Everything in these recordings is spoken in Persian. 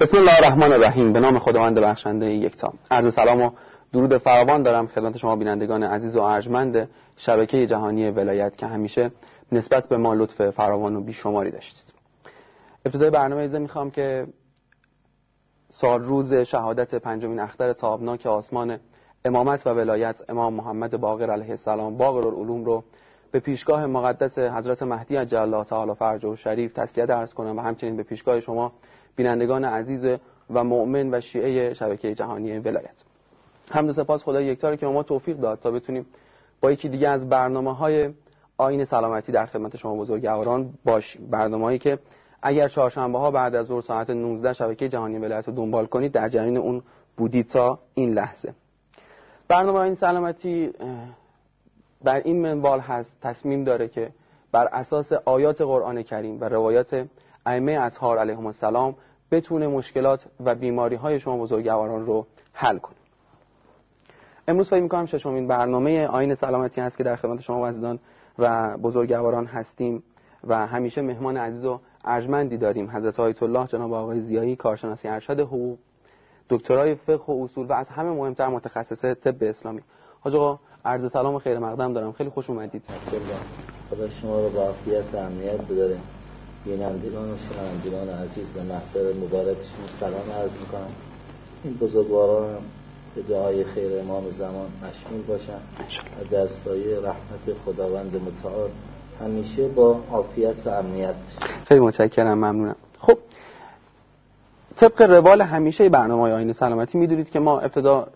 بسم الله الرحمن الرحیم. به نام خداوند بخشنده یکتا عرض سلام و درود فراوان دارم خدمت شما بینندگان عزیز و ارجمند شبکه جهانی ولایت که همیشه نسبت به ما لطف فراوان و بیشماری داشتید. ابتدای برنامه ایزه می‌خوام که سال روز شهادت پنجمین اختر تابناک آسمان امامت و ولایت امام محمد باقر علیه السلام باقر العلوم رو به پیشگاه مقدس حضرت مهدی عجل الله تعالی فرجه و شریف تسلیت عرض کنم و همچنین به پیشگاه شما بینندگان عزیز و مؤمن و شیعه شبکه جهانی ولایت. حمد و سپاس خدای یکتا که ما توفیق داد تا بتونیم با یکی دیگه از برنامه های آین سلامتی در خدمت شما بزرگواران باشیم. برنامه‌ای که اگر چهارشنبه ها بعد از ظهر ساعت 19 شبکه جهانی ولایت رو دنبال کنید در جریان اون بودید تا این لحظه. برنامه آین سلامتی بر این منوال هست تصمیم داره که بر اساس آیات قرآن کریم و روایات ائمه اطهار علیهم السلام بتونه مشکلات و بیماری های شما بزرگواران رو حل کنه. امروز فکر می‌کنم ششمین برنامه آین سلامتی هست که در خدمت شما عزیزان و بزرگواران هستیم و همیشه مهمان عزیز و ارجمندی داریم. حضرت آیت الله جناب آقای زیایی کارشناسی ارشد حقوق دکترای فقه و اصول و از همه مهمتر متخصص طب اسلامی. حاج آقا عرض سلام و خیر مقدم دارم. خیلی خوش اومدید. خدا شما رو با عافیت امنیت بداره بینندگان و شنوندگان عزیز به محضر مبارکشون سلام عرض می‌کنم. این بزرگواران به دعای خیر امام زمان مشمول باشن و در سایه رحمت خداوند متعال همیشه با عافیت و امنیت باشن. خیلی متشکرم ممنونم. خب طبق روال همیشه برنامه آین سلامتی می‌دونید که ما ابتدا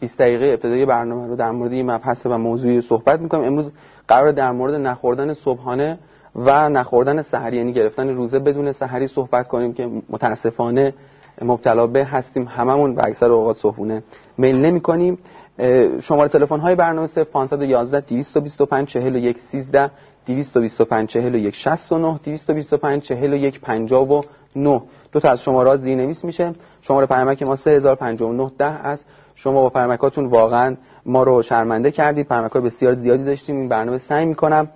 20 دقیقه ابتدای برنامه رو در مورد این مبحث و موضوعی صحبت می‌کنیم. امروز قرار در مورد نخوردن صبحانه و نخوردن سحری یعنی گرفتن روزه بدون سحری صحبت کنیم که متاسفانه مبتلا به هستیم هممون و اکثر اوقات صبحونه میل نمی کنیم شماره تلفن های برنامه 0511 225 41 13 225 41 69 225 41 59 دو تا از شمارات زیرنویس میشه. شماره پیامک ما 3059 ده است. شما با پیامکاتون واقعا ما رو شرمنده کردید. پیامک بسیار زیادی داشتیم. این برنامه سعی می‌کنم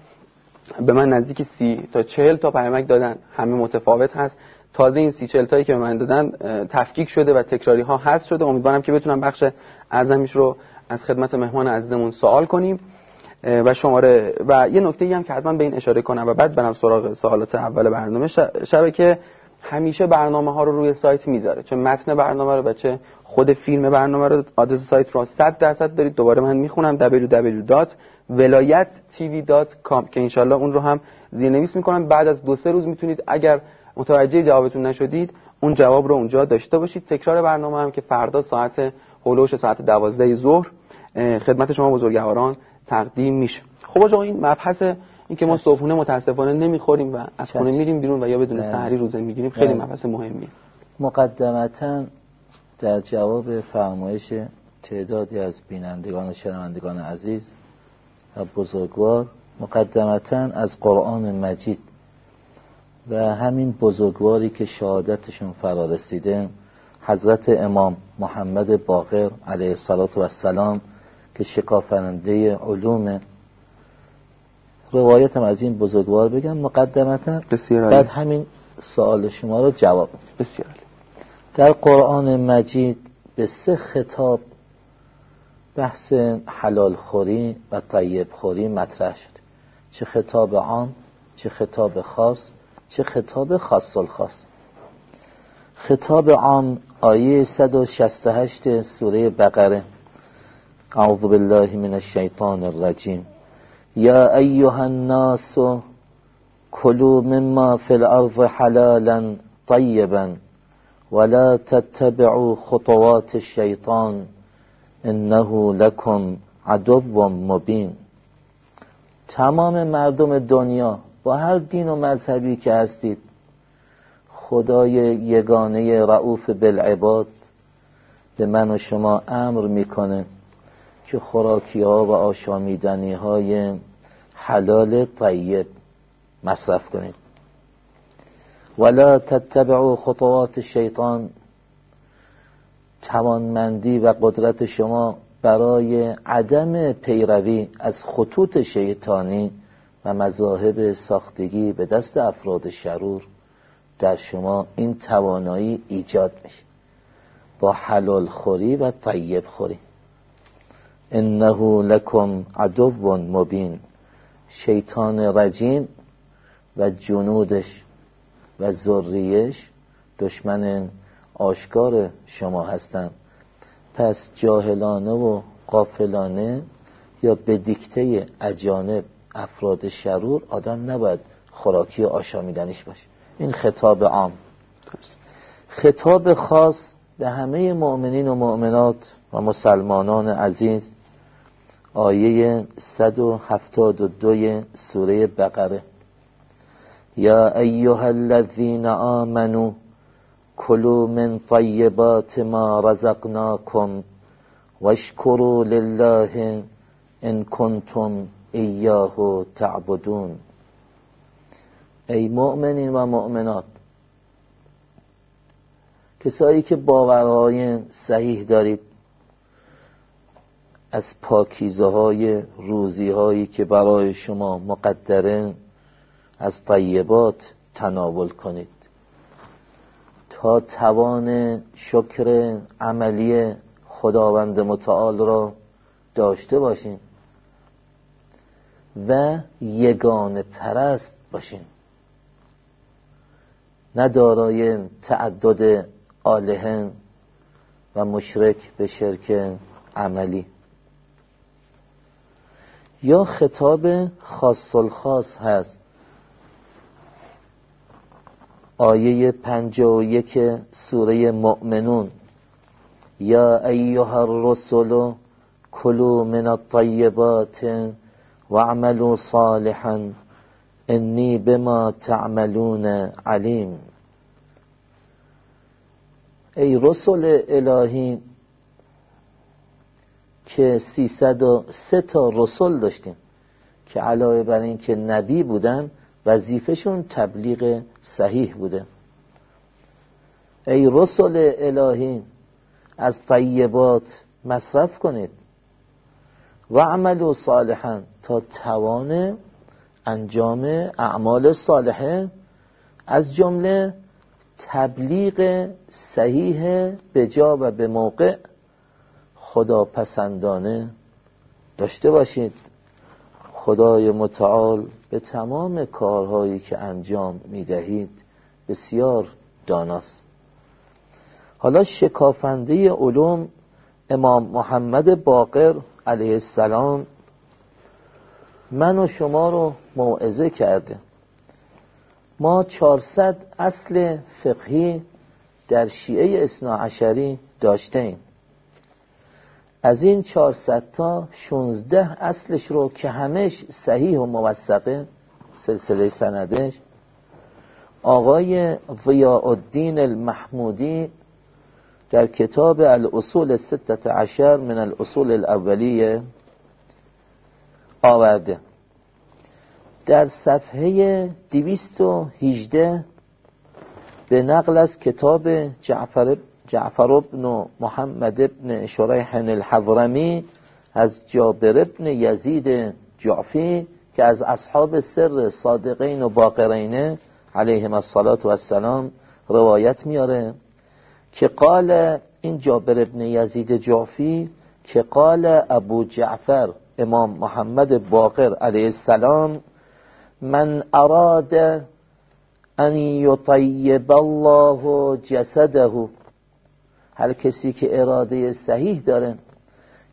به من نزدیک سی تا چهل تا پیامک دادن. همه متفاوت هست. تازه این سی چهل تایی که به من دادن تفکیک شده و تکراری ها هست شده. امیدوارم که بتونم بخش اعظمیش رو از خدمت مهمان عزیزمون سوال کنیم. و شماره و یه نکته ای هم که حتما به این اشاره کنم و بعد برم سراغ سوالات اول برنامه شبکه همیشه برنامه ها رو روی سایت می‌ذاره. چه متن برنامه رو و چه خود فیلم برنامه رو. آدرس سایت رو 100 درصد دارید. دوباره من می‌خونم www.velayat.tv.com که انشالله اون رو هم زیرنویس می‌کنم. بعد از دو سه روز می‌تونید اگر متوجه جوابتون نشدید اون جواب رو اونجا داشته باشید. تکرار برنامه هم که فردا ساعت هولوش ساعت دوازده ظهر خدمت شما بزرگواران تقدیم میشه. خب آقا این مبحث این که ما صبحونه متاسفانه نمی‌خوریم و از خونه میریم بیرون و یا بدون سحری روزه می‌گیریم خیلی مبحث مهمیه. مقدمتا در جواب فرمایش تعدادی از بینندگان و شنوندگان عزیز و بزرگوار مقدمتا از قرآن مجید و همین بزرگواری که شهادتشون فرا رسیده حضرت امام محمد باقر علیه السلام که شکافنده علوم. روایتم از این بزرگوار بگم مقدمتا. بعد همین سوال شما رو جواب بسیار در قرآن مجید به سه خطاب بحث حلال خوری و طیب خوری مطرح شد چه خطاب عام چه خطاب خاص چه خطاب خاص الخاص خطاب عام آیه 168 سوره بقره. اعوذ بالله من الشیطان الرجیم. یا ایها الناس کلوا مما فی الارض حلالا طیبا ولا تتبعوا خطوات الشیطان. انه لکم عدو مبین. تمام مردم دنیا با هر دین و مذهبی که هستید خدای یگانه رعوف بالعباد به من و شما امر می‌کنه که خوراکی ها و آشامیدنی های حلال طیب مصرف کنید. ولا تتبعوا خطوات شیطان توانمندی و قدرت شما برای عدم پیروی از خطوط شیطانی و مذاهب ساختگی به دست افراد شرور در شما این توانایی ایجاد میشه. با حلال خوری و طیب خوری. انه لکم عدو مبین. شیطان رجیم و جنودش و ذریش دشمن آشکار شما هستند. پس جاهلانه و قافلانه یا به دیکته اجانب افراد شرور آدم نباید خوراکی و آشامیدنش باشه. این خطاب عام. خطاب خاص به همه مؤمنین و مؤمنات و مسلمانان عزیز آیه 172 سوره بقره. یا ایها الذین آمنوا کلوا من طیبات ما رزقناکم واشکروا لله ان کنتم ایاه تعبدون. ای مؤمنین و مؤمنات کسایی که باورهای صحیح دارید از پاکیزه های روزی هایی که برای شما مقدره از طیبات تناول کنید. تا توان شکر عملی خداوند متعال را داشته باشین و یگان پرست باشین نه دارای تعدد آلهن و مشرک به شرک عملی. یا خطاب خاص الخاص هست. آیه پنجه و یک سوره مؤمنون. یا ایها الرسل کلوا من الطیبات واعملوا صالحا انی بما تعملون علیم. ای رسول الهی که سیصد و سه تا رسول داشتیم که علاوه بر این که نبی بودن وظیفشون تبلیغ صحیح بوده. ای رسول الهی از طیبات مصرف کنید. و عمل صالحا تا توان انجام اعمال صالحه از جمله تبلیغ صحیح به جا و به موقع خدا پسندانه داشته باشید. خدای متعال به تمام کارهایی که انجام می‌دهید بسیار داناست. حالا شکافنده علوم امام محمد باقر علیه السلام من و شما رو موعظه کرده. ما 400 اصل فقهی در شیعه اصنا عشری داشته ایم از این 400 تا 16 اصلش رو که همش صحیح و موثقه سلسله سندش آقای ضیاء الدین المحمودی در کتاب الاصول ستت عشر من الاصول الاولیه آورده. در صفحه هیجده به نقل از کتاب جعفر, جعفر ابن محمد ابن شریح الحضرمی از جابر ابن یزید جعفی که از اصحاب سر صادقین و باقرین علیهم الصلاة و السلام روایت میاره که قال این جابر ابن یزید جعفی که قال ابو جعفر امام محمد باقر علیه السلام من اراد ان یطیب الله جسده هر کسی که اراده صحیح داره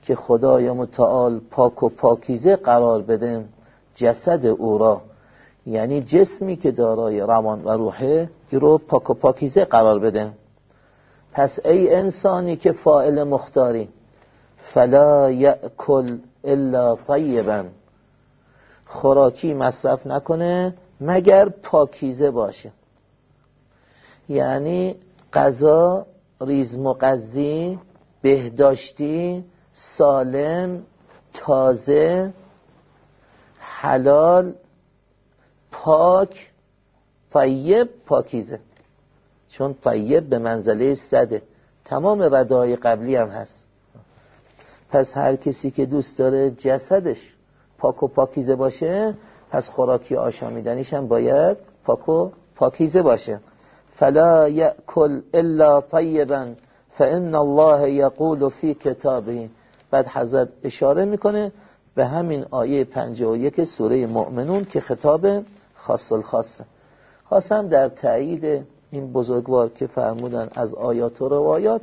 که خدای متعال پاک و پاکیزه قرار بده جسد او را. یعنی جسمی که دارای روان و روحه رو پاک و پاکیزه قرار بده. پس ای انسانی که فائل مختاری فلا یأکل الا طیبا. خوراکی مصرف نکنه مگر پاکیزه باشه. یعنی غذا ریز مقضی بهداشتی سالم تازه حلال پاک طیب پاکیزه. چون طیب به منزله صده. تمام ردای قبلی هم هست. پس هر کسی که دوست داره جسدش پاک و پاکیزه باشه پس خوراکی آشامیدنیش هم باید پاک و پاکیزه باشه. فلا یأکل الا طیبا فان الله یقول فی کتابه بعد حضرت اشاره می‌کنه به همین آیه 51 سوره مؤمنون که خطاب خاص الخاصه خواستم در تایید این بزرگوار که فرمودن از آیات و روایات.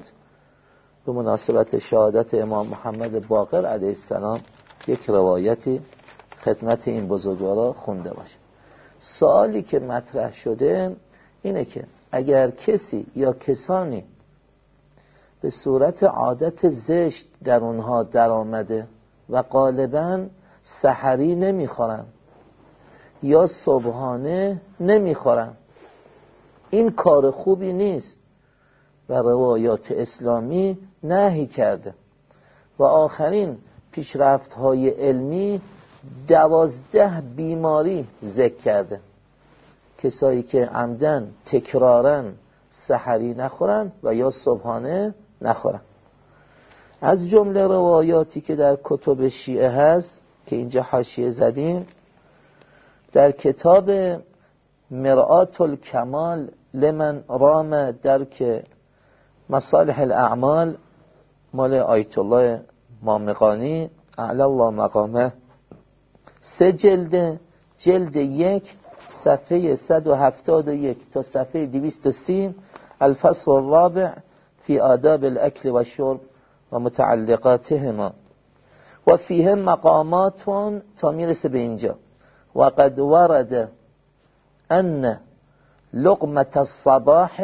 به مناسبت شهادت امام محمد باقر علیه السلام یک روایتی خدمت این بزرگوارا خونده باشه. سوالی که مطرح شده اینه که اگر کسی یا کسانی به صورت عادت زشت در اونها در آمده و غالبا سحری نمی‌خورن یا صبحانه نمی‌خورن این کار خوبی نیست و روایات اسلامی نهی کرده. و آخرین پیشرفت های علمی دوازده بیماری ذکر کرده. کسایی که عمدن تکرارن سحری نخورن و یا صبحانه نخورن. از جمله روایاتی که در کتب شیعه هست که اینجا حاشیه زدیم در کتاب مرآت الکمال لمن رام درک مصالح الاعمال مال آیت الله مامقانی اعلی الله مقامه. سه جلد جلد یک صفحه 171 تا صفحه 230 الفصل الرابع في آداب الأكل والشرب ومتعلقاتهما وفيهم مقامات تا می‌رسه به اینجا. وقد ورد أن لقمة الصباح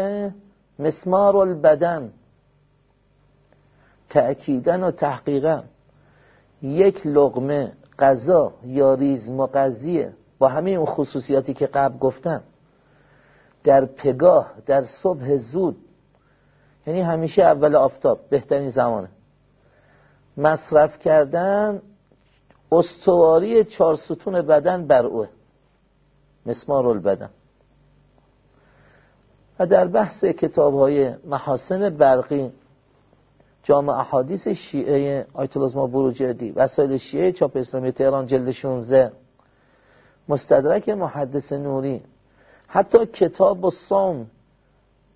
مسمار البدن. تأکیدا و تحقیقا. یک لقمه غذا یا ریز با همه اون خصوصیاتی که قبل گفتم در پگاه در صبح زود یعنی همیشه اول آفتاب بهترین زمانه. مصرف کردن استواری چهار ستون بدن بر اوه. مسمار البدن. و در بحث کتاب های محاسن برقی جامع احادیث شیعه آیت الله بروجردی وسایل شیعه چاپ اسلامی تهران جلد 16 مستدرک محدث نوری. حتی کتاب و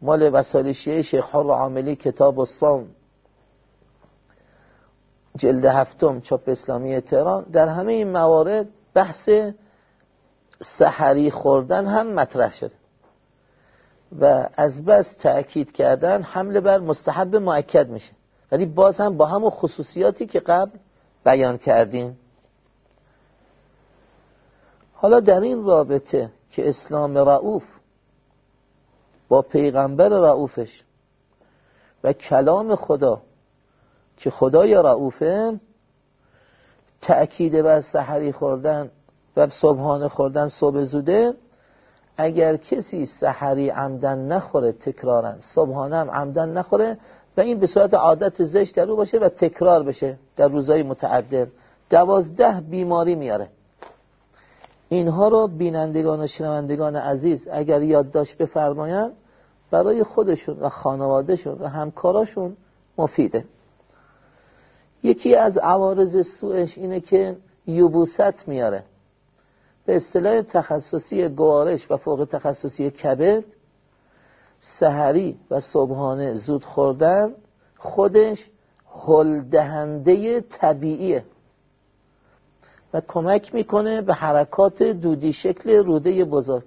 مال شیعه شیخ حر عاملی کتاب و جلد هفتم چاپ اسلامی تهران. در همه این موارد بحث سحری خوردن هم مطرح شده. و از بس تأکید کردن حمله بر مستحب معکد میشه. ولی باز هم با همون خصوصیاتی که قبل بیان کردیم. حالا در این رابطه که اسلام رعوف با پیغمبر رعوفش و کلام خدا که خدای رعوفه تأکید بر سحری خوردن و صبحانه خوردن صبح زوده اگر کسی سحری عمدن نخوره تکرارن. صبحانه هم عمدن نخوره و این به صورت عادت زشت در رو باشه و تکرار بشه در روزهای متعدد. دوازده بیماری میاره. اینها رو بینندگان و شنوندگان عزیز اگر یادداشت بفرمایند برای خودشون و خانوادهشون و همکاراشون مفیده. یکی از عوارض سوش اینه که یوبوست میاره. به اصطلاح تخصصی گوارش و فوق تخصصی کبد سحری و صبحانه زود خوردن خودش هلدهنده طبیعیه. و کمک می‌کنه به حرکات دودی شکل روده بزرگ.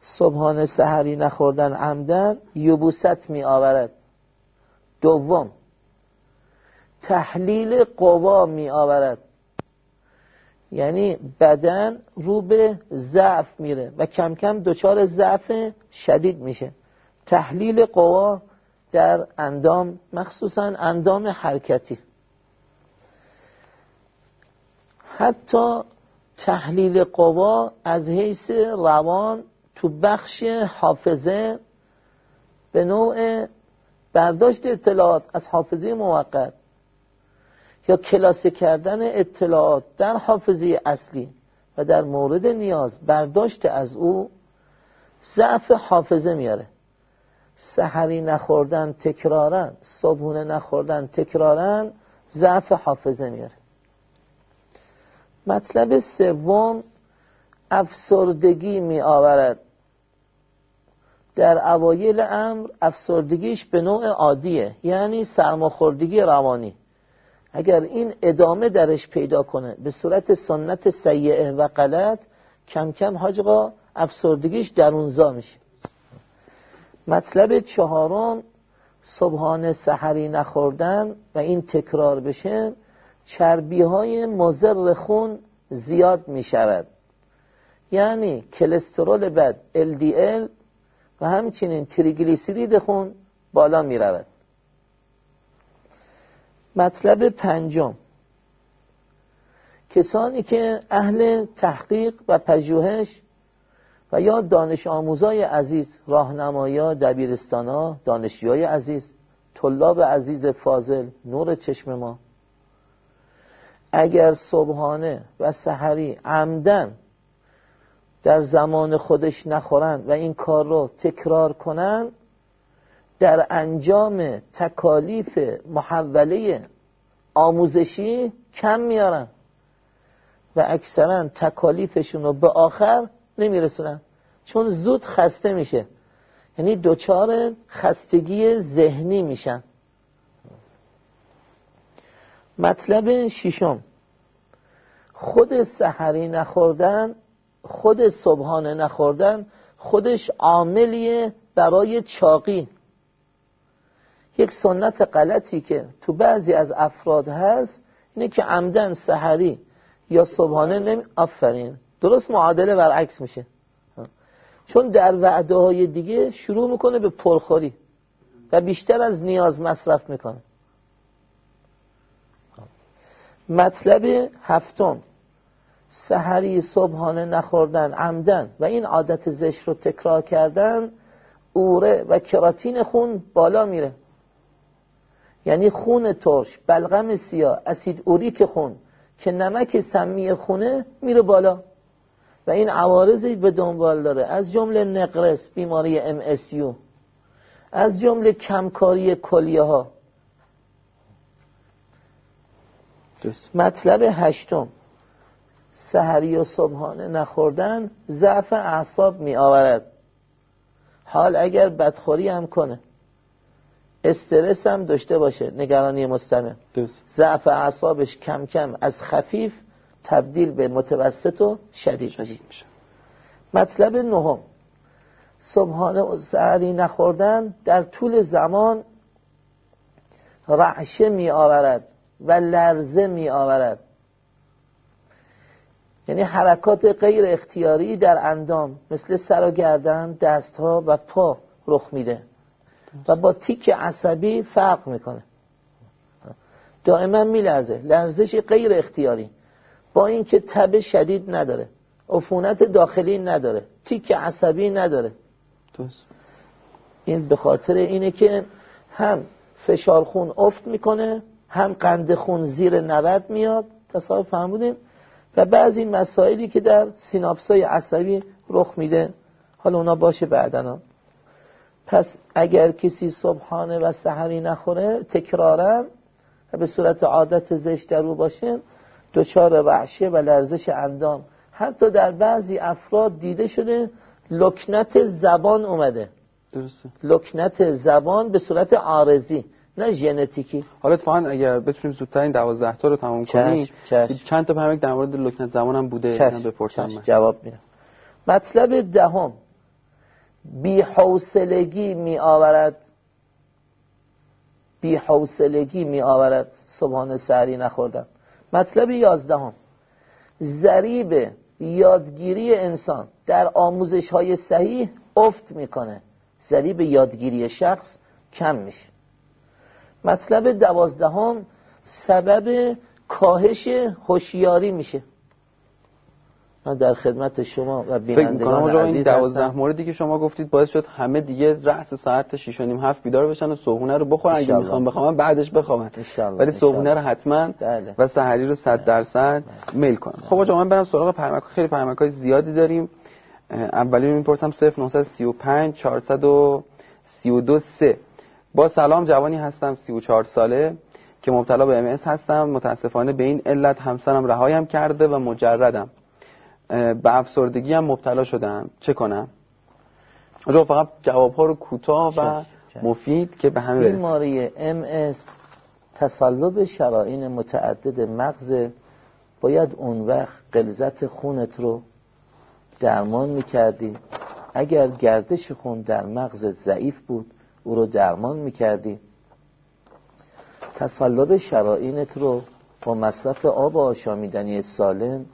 صبحانه سحری نخوردن عمدن یبوست می آورد دوم تحلیل قوا می آورد یعنی بدن رو به ضعف میره و کم کم دچار ضعف شدید میشه. تحلیل قوا در اندام مخصوصا اندام حرکتی. حتی تحلیل قوا از حیث روان تو بخش حافظه به نوع برداشت اطلاعات از حافظه موقت یا کلاسه کردن اطلاعات در حافظه اصلی و در مورد نیاز برداشت از او ضعف حافظه میاره. سحری نخوردن تکرارن صبحونه نخوردن تکرارن ضعف حافظه میاره. مطلب سوم افسردگی می آورد. در اوایل امر افسردگیش به نوع عادیه یعنی سرماخوردگی روانی. اگر این ادامه درش پیدا کنه به صورت سنت سیعه و غلط کم کم حاجقا افسردگیش درونزا میشه. مطلب چهارم صبحانه سحری نخوردن و این تکرار بشه چربی های مزر خون زیاد می شود یعنی کلسترول بد LDL و همچنین تریگلیسیرید خون بالا می رود مطلب پنجم. کسانی که اهل تحقیق و پژوهش و یا دانش آموزای عزیز راهنمایا دبیرستانا دانشجوهای عزیز طلاب عزیز فاضل نور چشم ما اگر صبحانه و سحری عمدن در زمان خودش نخورند و این کار رو تکرار کنند در انجام تکالیف محوله آموزشی کم میارن و اکثرا تکالیفشون رو به آخر نمیرسونن. چون زود خسته میشه. یعنی دوچار خستگی ذهنی میشن. مطلب ششم. خود سحری نخوردن خود صبحانه نخوردن خودش عاملیه برای چاقی. یک سنت غلطی که تو بعضی از افراد هست اینه که عمدن سحری یا صبحانه نمی آفرین. درست معادله برعکس میشه. چون در وعده های دیگه شروع می‌کنه به پرخوری و بیشتر از نیاز مصرف می‌کنه. مطلب هفتم. سحری صبحانه نخوردن عمدن. و این عادت زشت رو تکرار کردن اوره و کراتین خون بالا میره. یعنی خون ترش بلغم سیاه اسید اوریک خون که نمک سمی خونه میره بالا. و این عوارضی به دنبال داره. از جمله نقرس بیماری ام از جمله کمکاری کلیه ها مطلب هشتم. سحری و صبحانه نخوردن ضعف اعصاب می آورد حال اگر بدخوری هم کنه. استرس هم داشته باشه نگرانی مستمر. ضعف اعصابش کم کم از خفیف تبدیل به متوسط و شدید, شدید میشه. مطلب نهم. صبحانه و سحری نخوردن در طول زمان رعشه می آورد و لرزه می آورد. یعنی حرکات غیر اختیاری در اندام مثل سر و گردن دستها و پا رخ میده. و با تیک عصبی فرق می‌کنه. دائما میلرزه. لرزش غیر اختیاری. با اینکه تب شدید نداره. عفونت داخلی نداره. تیک عصبی نداره. این به خاطر اینه که هم فشار خون افت می‌کنه هم قند خون زیر 90 میاد تصاحب فهمودین و بعضی مسائلی که در سیناپسای عصبی رخ میده. حالا اونا باشه بعدنا پس اگر کسی صبحانه و سحری نخوره تکرارا و به صورت عادت زشت در او باشه دچار رعشه و لرزش اندام. حتی در بعضی افراد دیده شده لکنت زبان اومده. درسته. لکنت زبان به صورت عارضی. نه ژنتیکی. حالا اتفاقا اگر بتونیم زودتر این 12 تا رو تمام کنیم چند تا پیامک در مورد لکنت زمان هم بوده چشم. بپرسم جواب میدم. مطلب دهم. بی حوصلگی می آورد بی حوصلگی می آورد صبحانه سری نخوردن. مطلب یازدهم. ضریب یادگیری انسان در آموزش های صحیح افت می‌کنه. ضریب یادگیری شخص کم میشه. مطلب دوازدهم سبب کاهش هوشیاری میشه. من در خدمت شما و بینندگان عزیز این دوازده موردی که شما گفتید باعث شد همه دیگه رأس ساعت 6 و نیم هفت بیدار بشن و صبحونه رو بخورن. اگه می‌خوام بخوام بعدش بخوام ولی صبحونه رو حتما بله. و سحری رو 100 درصد میل کنم خب آقا من برم سراغ پرمک خیلی پرمک های زیادی داریم. اولی رو می‌پرسم 0935 432 3 با سلام جوانی هستم 34 ساله که مبتلا به ام هستم. متاسفانه به این علت همسرم رهایم کرده و مجردم. به افسردگی هم مبتلا شدم. چه کنم؟ آجا فقط جواب ها رو کوتاه و مفید که به همه بیماری ام اس تصلب شرائین متعدد مغز. باید اون وقت قلزت خونت رو درمان می‌کردی. اگر گردش خون در مغز ضعیف بود او رو درمان می‌کردی. تصلب شرائینت رو با مصرف آب آشامیدنی سالم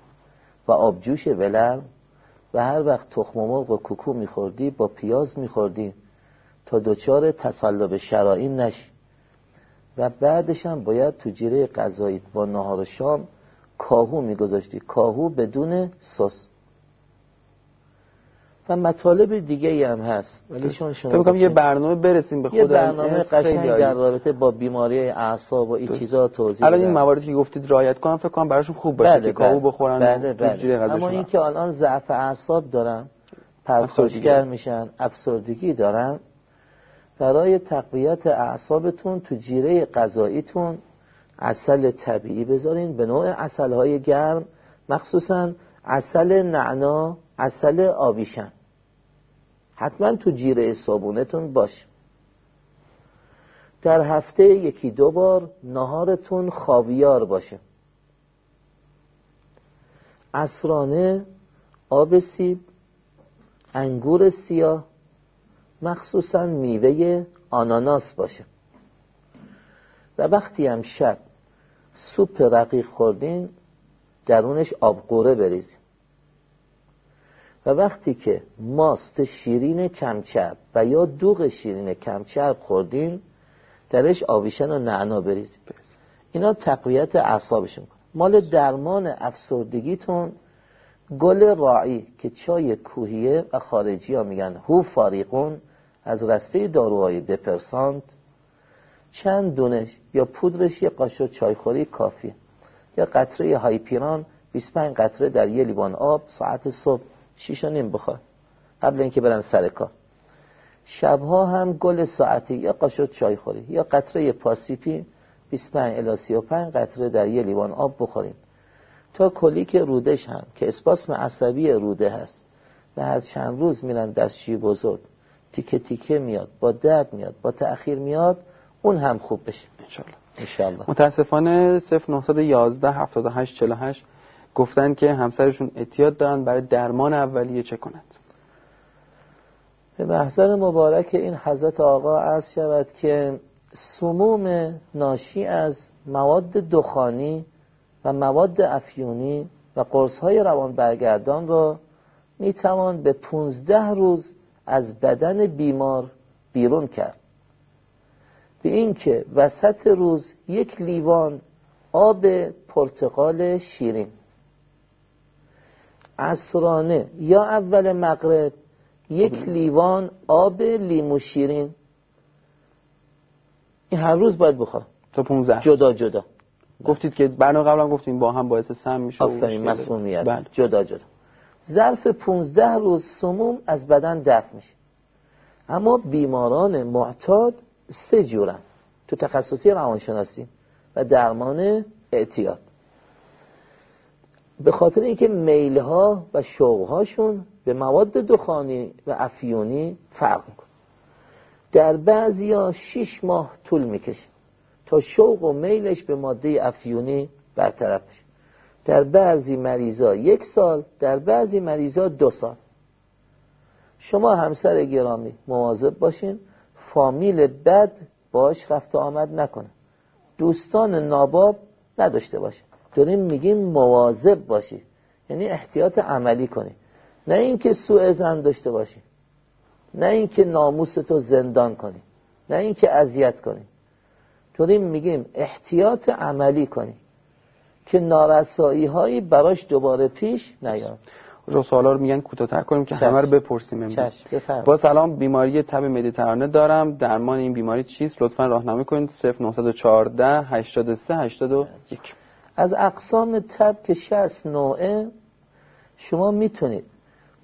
و آبجوش ولر و هر وقت تخم مرغ و کوکو میخوردی با پیاز میخوردی تا دچار تصلب شرائین نشی. و بعدش هم باید تو جیره غذایی با نهار شام کاهو میگذاشتی. کاهو بدون سس. و مطالب دیگه ای هم هست. ولی شما شما یه برنامه برسیم به خود یه برنامه قشنگ در رابطه با بیماری اعصاب و این چیزا توضیح الان این مواردی که گفتید رعایت کنم فکر کنم براشون خوب باشه بله که کاهو بله. بخورن بله بله. اما این که الان ضعف اعصاب دارن پرخوشگر میشن افسردگی دارن برای تقویت اعصابتون تو جیره غذاییتون اصل طبیعی بذارین به نوع اصل های گرم مخصوصا اصل نعنا اصل آبیشن. حتما تو جیره صابونتون باش. در هفته یکی دو بار نهارتون خاویار باشه. اسرانه آب سیب انگور سیاه مخصوصا میوه آناناس باشه. و وقتی هم شب سوپ رقیق خوردین درونش آبقوره بریزیم و وقتی که ماست شیرین کمچرب و یا دوغ شیرین کمچرب خوردین درش آویشن و نعنا بریزیم اینا تقویت اعصابشون مال درمان افسردگیتون گل راعی که چای کوهیه و خارجی ها میگن. هو فاریقون از رسته داروهای دپرسانت. چند دونش یا پودرش یه قاشق چایخوری کافی یا قطره هایپیران 25 قطره در یه لیوان آب ساعت صبح. شیش نیم بخور قبل اینکه برن سر کار. شبها هم گل ساعتی یا قاشق چای خوری یا قطره پاسیپی 25 الی 35 قطره در یه لیوان آب بخوریم. تا کلیک رودش هم که اسپاسم عصبی روده هست. و هر چند روز میرن دستشوی بزرگ. تیکه تیکه میاد با درد میاد با تأخیر میاد اون هم خوب بشه. انشالله انشالله متاسفانه 0911 78 48 گفتن که همسرشون اتیاد دارن برای درمان اولیه چه کند. به محضر مبارک این حضرت آقا عرض شود که سموم ناشی از مواد دخانی و مواد افیونی و قرص های روان برگردان را می توان به 15 روز از بدن بیمار بیرون کرد. به اینکه وسط روز یک لیوان آب پرتقال شیرین عصرانه. یا اول مغرب یک خب. لیوان آب لیمو شیرین. این هر روز باید بخور تا 15 جدا جدا. گفتید که برنامه قبلا گفتیم با هم باعث سم میشه آفرین مسمومیت. بله. جدا جدا. ظرف 15 روز سموم از بدن دفع میشه. اما بیماران معتاد سه جورن. تو تخصصی روانشناسی و درمان اعتیاد. به خاطر اینکه میل ها و شوق هاشون به مواد دخانی و افیونی فرق می‌کنه. در بعضی ها شیش ماه طول می‌کشه تا شوق و میلش به ماده افیونی برطرف بشه. در بعضی مریضا یک سال در بعضی مریضا دو سال. شما همسر گرامی مواظب باشین فامیل بد باش رفت آمد نکنه. دوستان ناباب نداشته باشه داریم میگیم مواظب باشی. یعنی احتیاط عملی کنی. نه اینکه سوء زن داشته باشی. نه اینکه ناموس تو زندان کنی. نه اینکه اذیت کنی. داریم میگیم احتیاط عملی کنی. که نارسایی هایی براش دوباره پیش نیاد. رو سوالا رو میگن کوتاه‌تر کنیم که همه رو بپرسیم امروز. با سلام بیماری تب مدیترانه دارم. درمان این بیماری چیست؟ لطفا راهنمایی کنید. 0914 83 81 از اقسام تب که 60 نوعه شما می‌تونید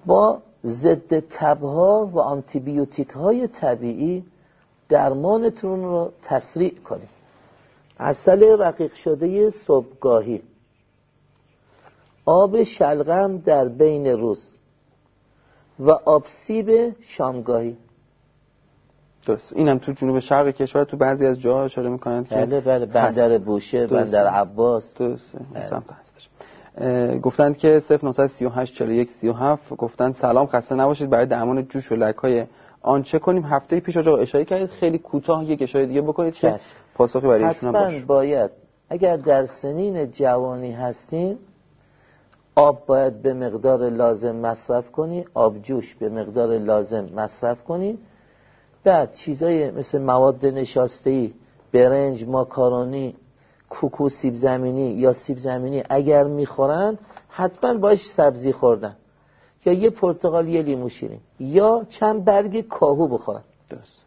با ضد تبها و آنتیبیوتیک های طبیعی درمانتون رو تسریع کنید. اصل رقیق شده صبحگاهی. آب شلغم در بین روز و آبسیب شامگاهی. درست اینم تو جنوب شرق کشور تو بعضی از جاها اشاره می‌کنند که بله بله بندر بوشه بندر عباس. درست سمت هستش گفتند که 0938 41 37 گفتند سلام خسته نباشید. برای درمان جوش و لک های آن چه کنیم؟ هفته پیش آقا اشاره کردید. خیلی کوتاه یک اشاره دیگه بکنید که پاسخی برای ایشون باشه. باید اگر در سنین جوانی هستین آب باید به مقدار لازم مصرف کنی آب جوش به مقدار لازم مصرف کنی. چیزای مثل مواد نشاسته برنج ماکارونی کوکو سیب زمینی یا سیب زمینی اگر می‌خورن حتما باش سبزی خوردن. یا یه پرتقال یه لیمو شیرین. یا چند برگ کاهو بخورن. درست.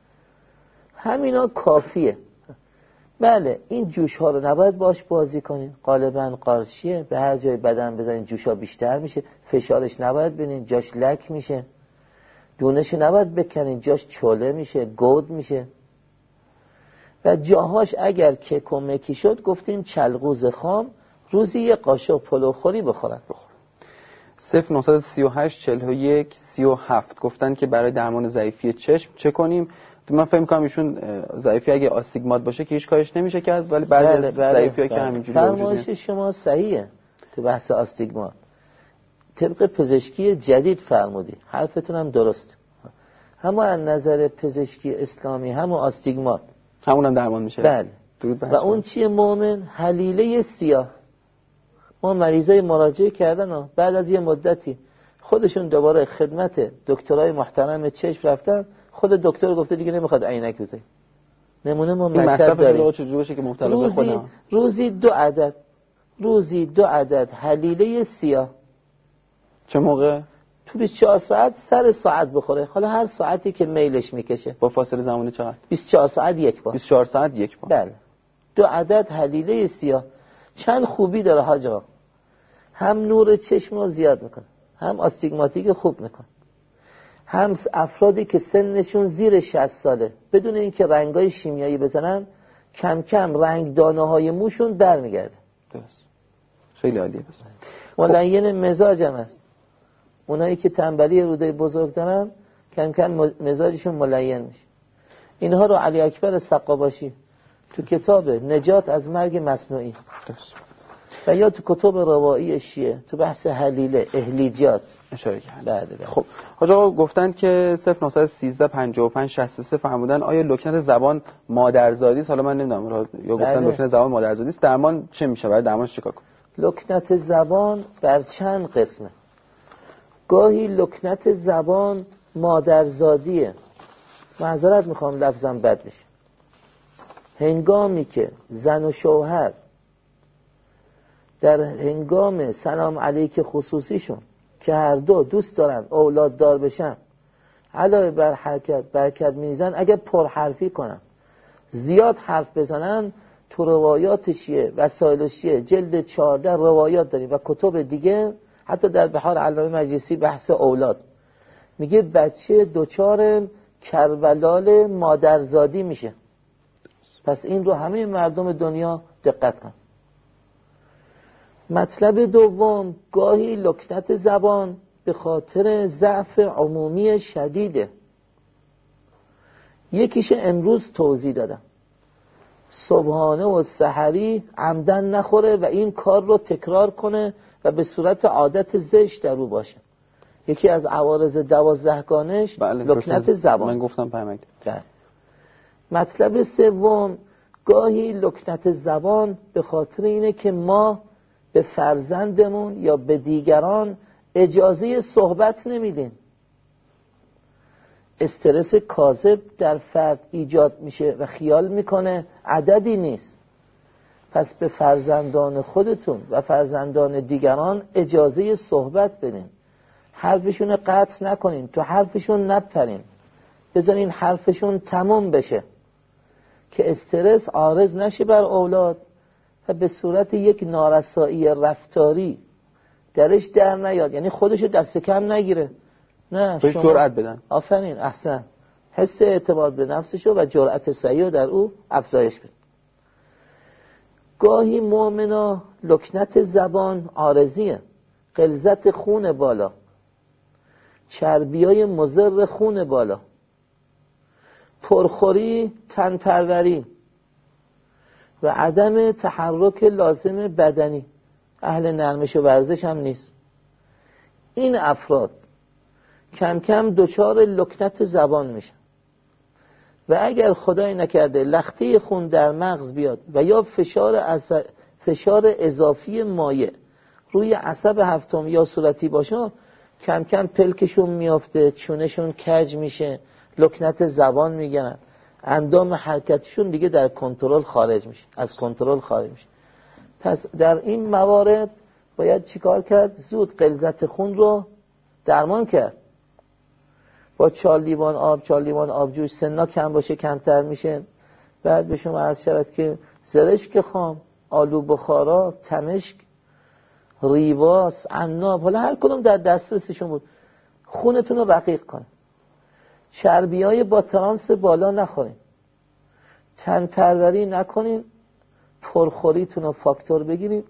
همینا کافیه. بله این جوش ها رو نباید باش بازی کنین. غالبا قارشیه به هر جای بدن بزنین جوش ها بیشتر میشه. فشارش نباید بینین جاش لک میشه. دونش نباید بکنین جاش چوله میشه گود میشه. و جاهاش اگر که مکی شد گفتیم چلغوز خام روزی یه قاشق پلوخوری بخورن. بخورن 0938 41 37 گفتن که برای درمان ضعیفی چشم چه کنیم؟ من فکر کنم ایشون ضعیفی اگه آستیگمات باشه که هیچ کارش نمیشه کرد ولی بعد بله، از بله، ضعیفی که بله. همینجوری فرمایش شما صحیحه تو بحث آستیگمات. طبق پزشکی جدید فرمودی. حرفتون هم درست. اما از نظر پزشکی اسلامی هم آستیگمات همون هم درمان میشه. بله. و اون چیه مومن؟ حلیله سیاه. ما مریضای مراجعه کردن بعد از یه مدتی خودشون دوباره خدمت دکترای محترم چشم رفتن. خود دکتر گفته دیگه نمی‌خواد عینک بزنه نمونه ما مصرف داریم. که روزی, روزی دو عدد. روزی دو عدد حلیله سیاه. چه موقع؟ تو 24 ساعت سر ساعت بخوره. حالا هر ساعتی که میلش می‌کشه. با فاصله زمانی چقدر؟ 24 ساعت یک بار. 24 ساعت یک بار. بله. دو عدد حلیله سیاه. چند خوبی داره حاج هم نور چشم رو زیاد می‌کنه. هم آستیگماتیک خوب می‌کنه. هم افرادی که سنشون زیر 60 ساله. بدون اینکه رنگای شیمیایی بزنن کم کم رنگ دانه های موشون برمیگرده. درست. خیلی عالیه. بس ملین مزاج هم هست. اونایی که تنبلی روده بزرگ دارن کم کم مزاجشون ملین میشه. اینها رو علی اکبر سقاباشی تو کتاب نجات از مرگ مصنوعی. و یا تو کتب روایی شیعه تو بحث حلیله اهلیجات اشاره کرد بله بله. خب حاج آقا گفتند که 0913 55 63 فرمودن آیا لکنت زبان مادرزادی است؟ حالا من نمی‌دونم یا گفتن بله. لکنت زبان مادرزادی است؟ درمان چه میشه برای درمانش چیکار کنم؟ لکنت زبان بر چند قسمه؟ گاهی لکنت زبان مادرزادیه. معذرت می‌خوام لفظم بد بشه هنگامی که زن و شوهر در هنگام سلام علیک خصوصیشون که هر دو دوست دارن اولاد دار بشن علاوه بر حرکت برکت میزن اگر پرحرفی کنن زیاد حرف بزنن تو روایات شیعه وسایل شیعه جلد 14 روایات داریم و کتب دیگه حتی در بحار علامه مجلسی بحث اولاد. میگه بچه دوچار کربلال مادرزادی میشه. پس این رو همه مردم دنیا دقت کن. مطلب دوم گاهی لکنت زبان به خاطر ضعف عمومی شدیده. یکیش امروز توضیح دادم. صبحانه و سحری عمدن نخوره و این کار رو تکرار کنه و به صورت عادت زشت در رو باشه. یکی از عوارض دوازدهگانش بله لکنت زبان من گفتم پیمک بله. مطلب سوم گاهی لکنت زبان به خاطر اینه که ما به فرزندمون یا به دیگران اجازه صحبت نمیدیم. استرس کاذب در فرد ایجاد میشه و خیال می‌کنه عددی نیست. پس به فرزندان خودتون و فرزندان دیگران اجازه صحبت بدین. حرفشون قطع نکنین. تو حرفشون نپرین. بذارین حرفشون تموم بشه. که استرس عارض نشه بر اولاد و به صورت یک نارسایی رفتاری درش در نیاد. یعنی خودشو دست کم نگیره. نه شما جرأت بدن. آفرین احسن. حس اعتماد به نفسشو و جرأت سعی در او افزایش بده. گاهی مؤمنا لکنت زبان آرزیه. قلزت خون بالا. چربی های مزر خون بالا. پرخوری تنپروری. و عدم تحرک لازم بدنی. اهل نرمش و ورزش هم نیست. این افراد کم کم دچار لکنت زبان میشن. و اگر خدای نکرده لخته خون در مغز بیاد و یا فشار, از فشار اضافی مایع روی عصب هفتم یا صورتی باشه کم کم پلکشون میافته چونشون کج میشه لکنت زبان میگن اندام حرکتشون دیگه در کنترل خارج میشه از کنترل خارج میشه. پس در این موارد باید چیکار کرد؟ زود قلزت خون رو درمان کرد. چال لیوان آب چال لیوان آبجوش سنا کم باشه کمتر میشه. بعد به شما عرض شود که زرشک خام آلو بخارا تمشک ریواس عناب حالا هر کدوم در دسترسشون بود. خونتون رو رقیق کن. چربی های با ترانس بالا نخورین. تن پروری نکنین. پرخوریتون رو فاکتور بگیرید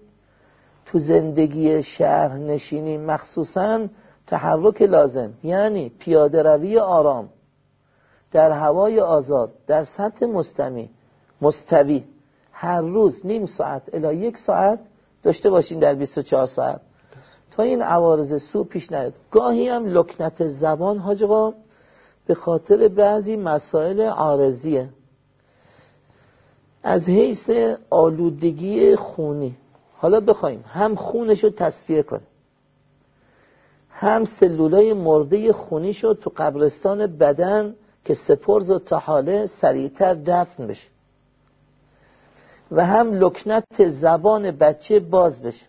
تو زندگی شهر نشینی مخصوصا تحرک لازم یعنی پیاده روی آرام در هوای آزاد در سطح مستمی مستوی. هر روز نیم ساعت الا یک ساعت داشته باشین در 24 ساعت. تا این عوارض سو پیش نیاد. گاهی هم لکنت زبان حاجقا به خاطر بعضی مسائل عارضیه. از حیث آلودگی خونی. حالا بخوایم هم خونش رو تصفیه کنیم. هم سلولای مرده خونیش رو تو قبرستان بدن که سپرز و تحاله سریعتر دفن بشه. و هم لکنت زبان بچه باز بشه.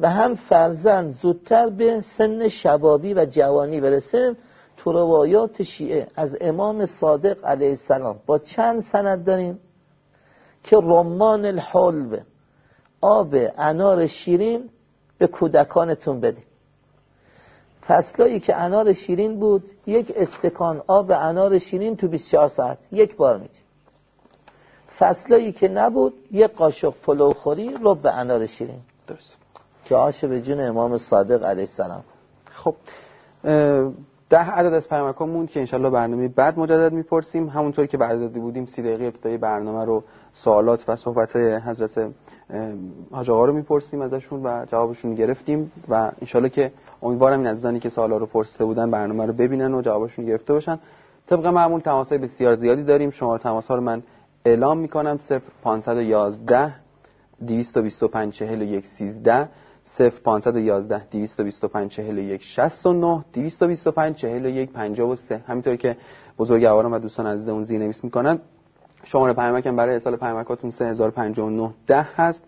و هم فرزند زودتر به سن شبابی و جوانی برسه. تو روایات شیعه از امام صادق علیه السلام با چند سند داریم که رمان الحلب آب انار شیرین به کودکانتون بدید. فصلایی که انار شیرین بود یک استکان آب انار شیرین تو 24 ساعت یک بار میدی فصلایی که نبود یک قاشق پلو خوری رو به انار شیرین. درست. که آش به جون امام صادق علیه السلام. خب ده عدد از پیامک موند که انشالله برنامه بعد مجدد می‌پرسیم. همونطور که بعد داده بودیم سی دقیقه ابتدای برنامه رو سوالات و صحبت های حضرت حاج رو می‌پرسیم ازشون و جوابشون گرفتیم و انشالله که امیدوارم این عزیزانی که سوالا رو پرسیده بودن برنامه رو ببینن و جوابشون گرفته باشن. طبق معمول تماس بسیار زیادی داریم. شماره تماس ها رو من اعلام می‌کنم. 0511 225 41 13 0511 225 41 69 225 41 53 همینطور که بزرگواران و دوستان عزیزمون زیرنویس می‌کنن. شماره پیامکم برای ارسال پیامکاتون 3059 10 هست.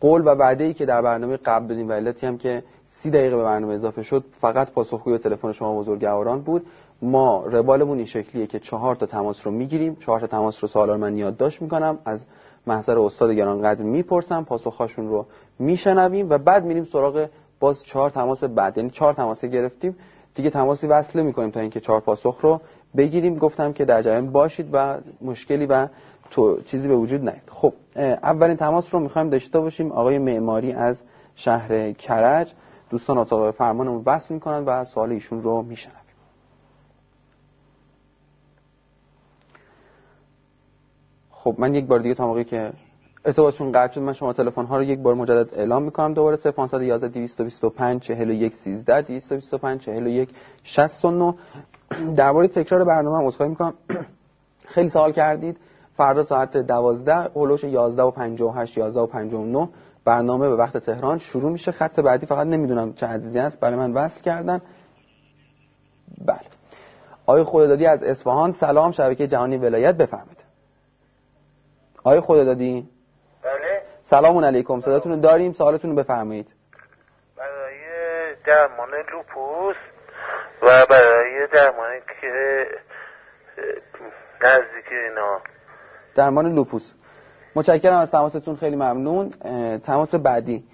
قول و وعده ای که در برنامه قبل دادیم و علتی هم که سی دقیقه به برنامه اضافه شد فقط پاسخگوی تلفن شما بزرگواران بود. ما روالمون این شکلیه که چهار تا تماس رو می‌گیریم. چهار تا تماس رو سوالا رو من یادداشت می‌کنم. از محضر استاد گرانقدر می‌پرسم. پاسخهاشون رو میشنویم و بعد میریم سراغ باز چهار تماس بعد. یعنی چهار تماس گرفتیم. دیگه تماسی وصله می‌کنیم تا اینکه چهار پاسخ رو بگیریم. گفتم که در جریان باشید و مشکلی و تو چیزی به وجود نیاد. خب اولین تماس رو می‌خوایم داشته باشیم. آقای معماری از شهر کرج. دوستان اتاق فرمانمون وصل می‌کنن و سوال ایشون رو میشنویم. خب من یک بار دیگه تا موقعی که ارتباطشون قطع شد. من شما تلفن ها رو یک بار مجدد اعلام می‌کنم. دوباره 0511 225 41 13 225 41 69 درباره تکرار برنامه هم عذرخواهی می‌کنم. خیلی سوال کردید. فردا ساعت 12 هولوش 11 و 58 11 و 59 برنامه به وقت تهران شروع میشه. خط بعدی فقط نمی‌دونم چه عزیزی هست. برای من وصل کردن. بله. آقای خوددادی از اصفهان سلام. شبکه جهانی ولایت بفرمایید. آقای خوددادی بله سلام علیکم صداتون داریم سوالتون رو بفرمایید. برای درمان لوپوس و برای درمان که نزدیک اینا. درمان لوپوس. متشکرم از تماستون خیلی ممنون. تماس بعدی.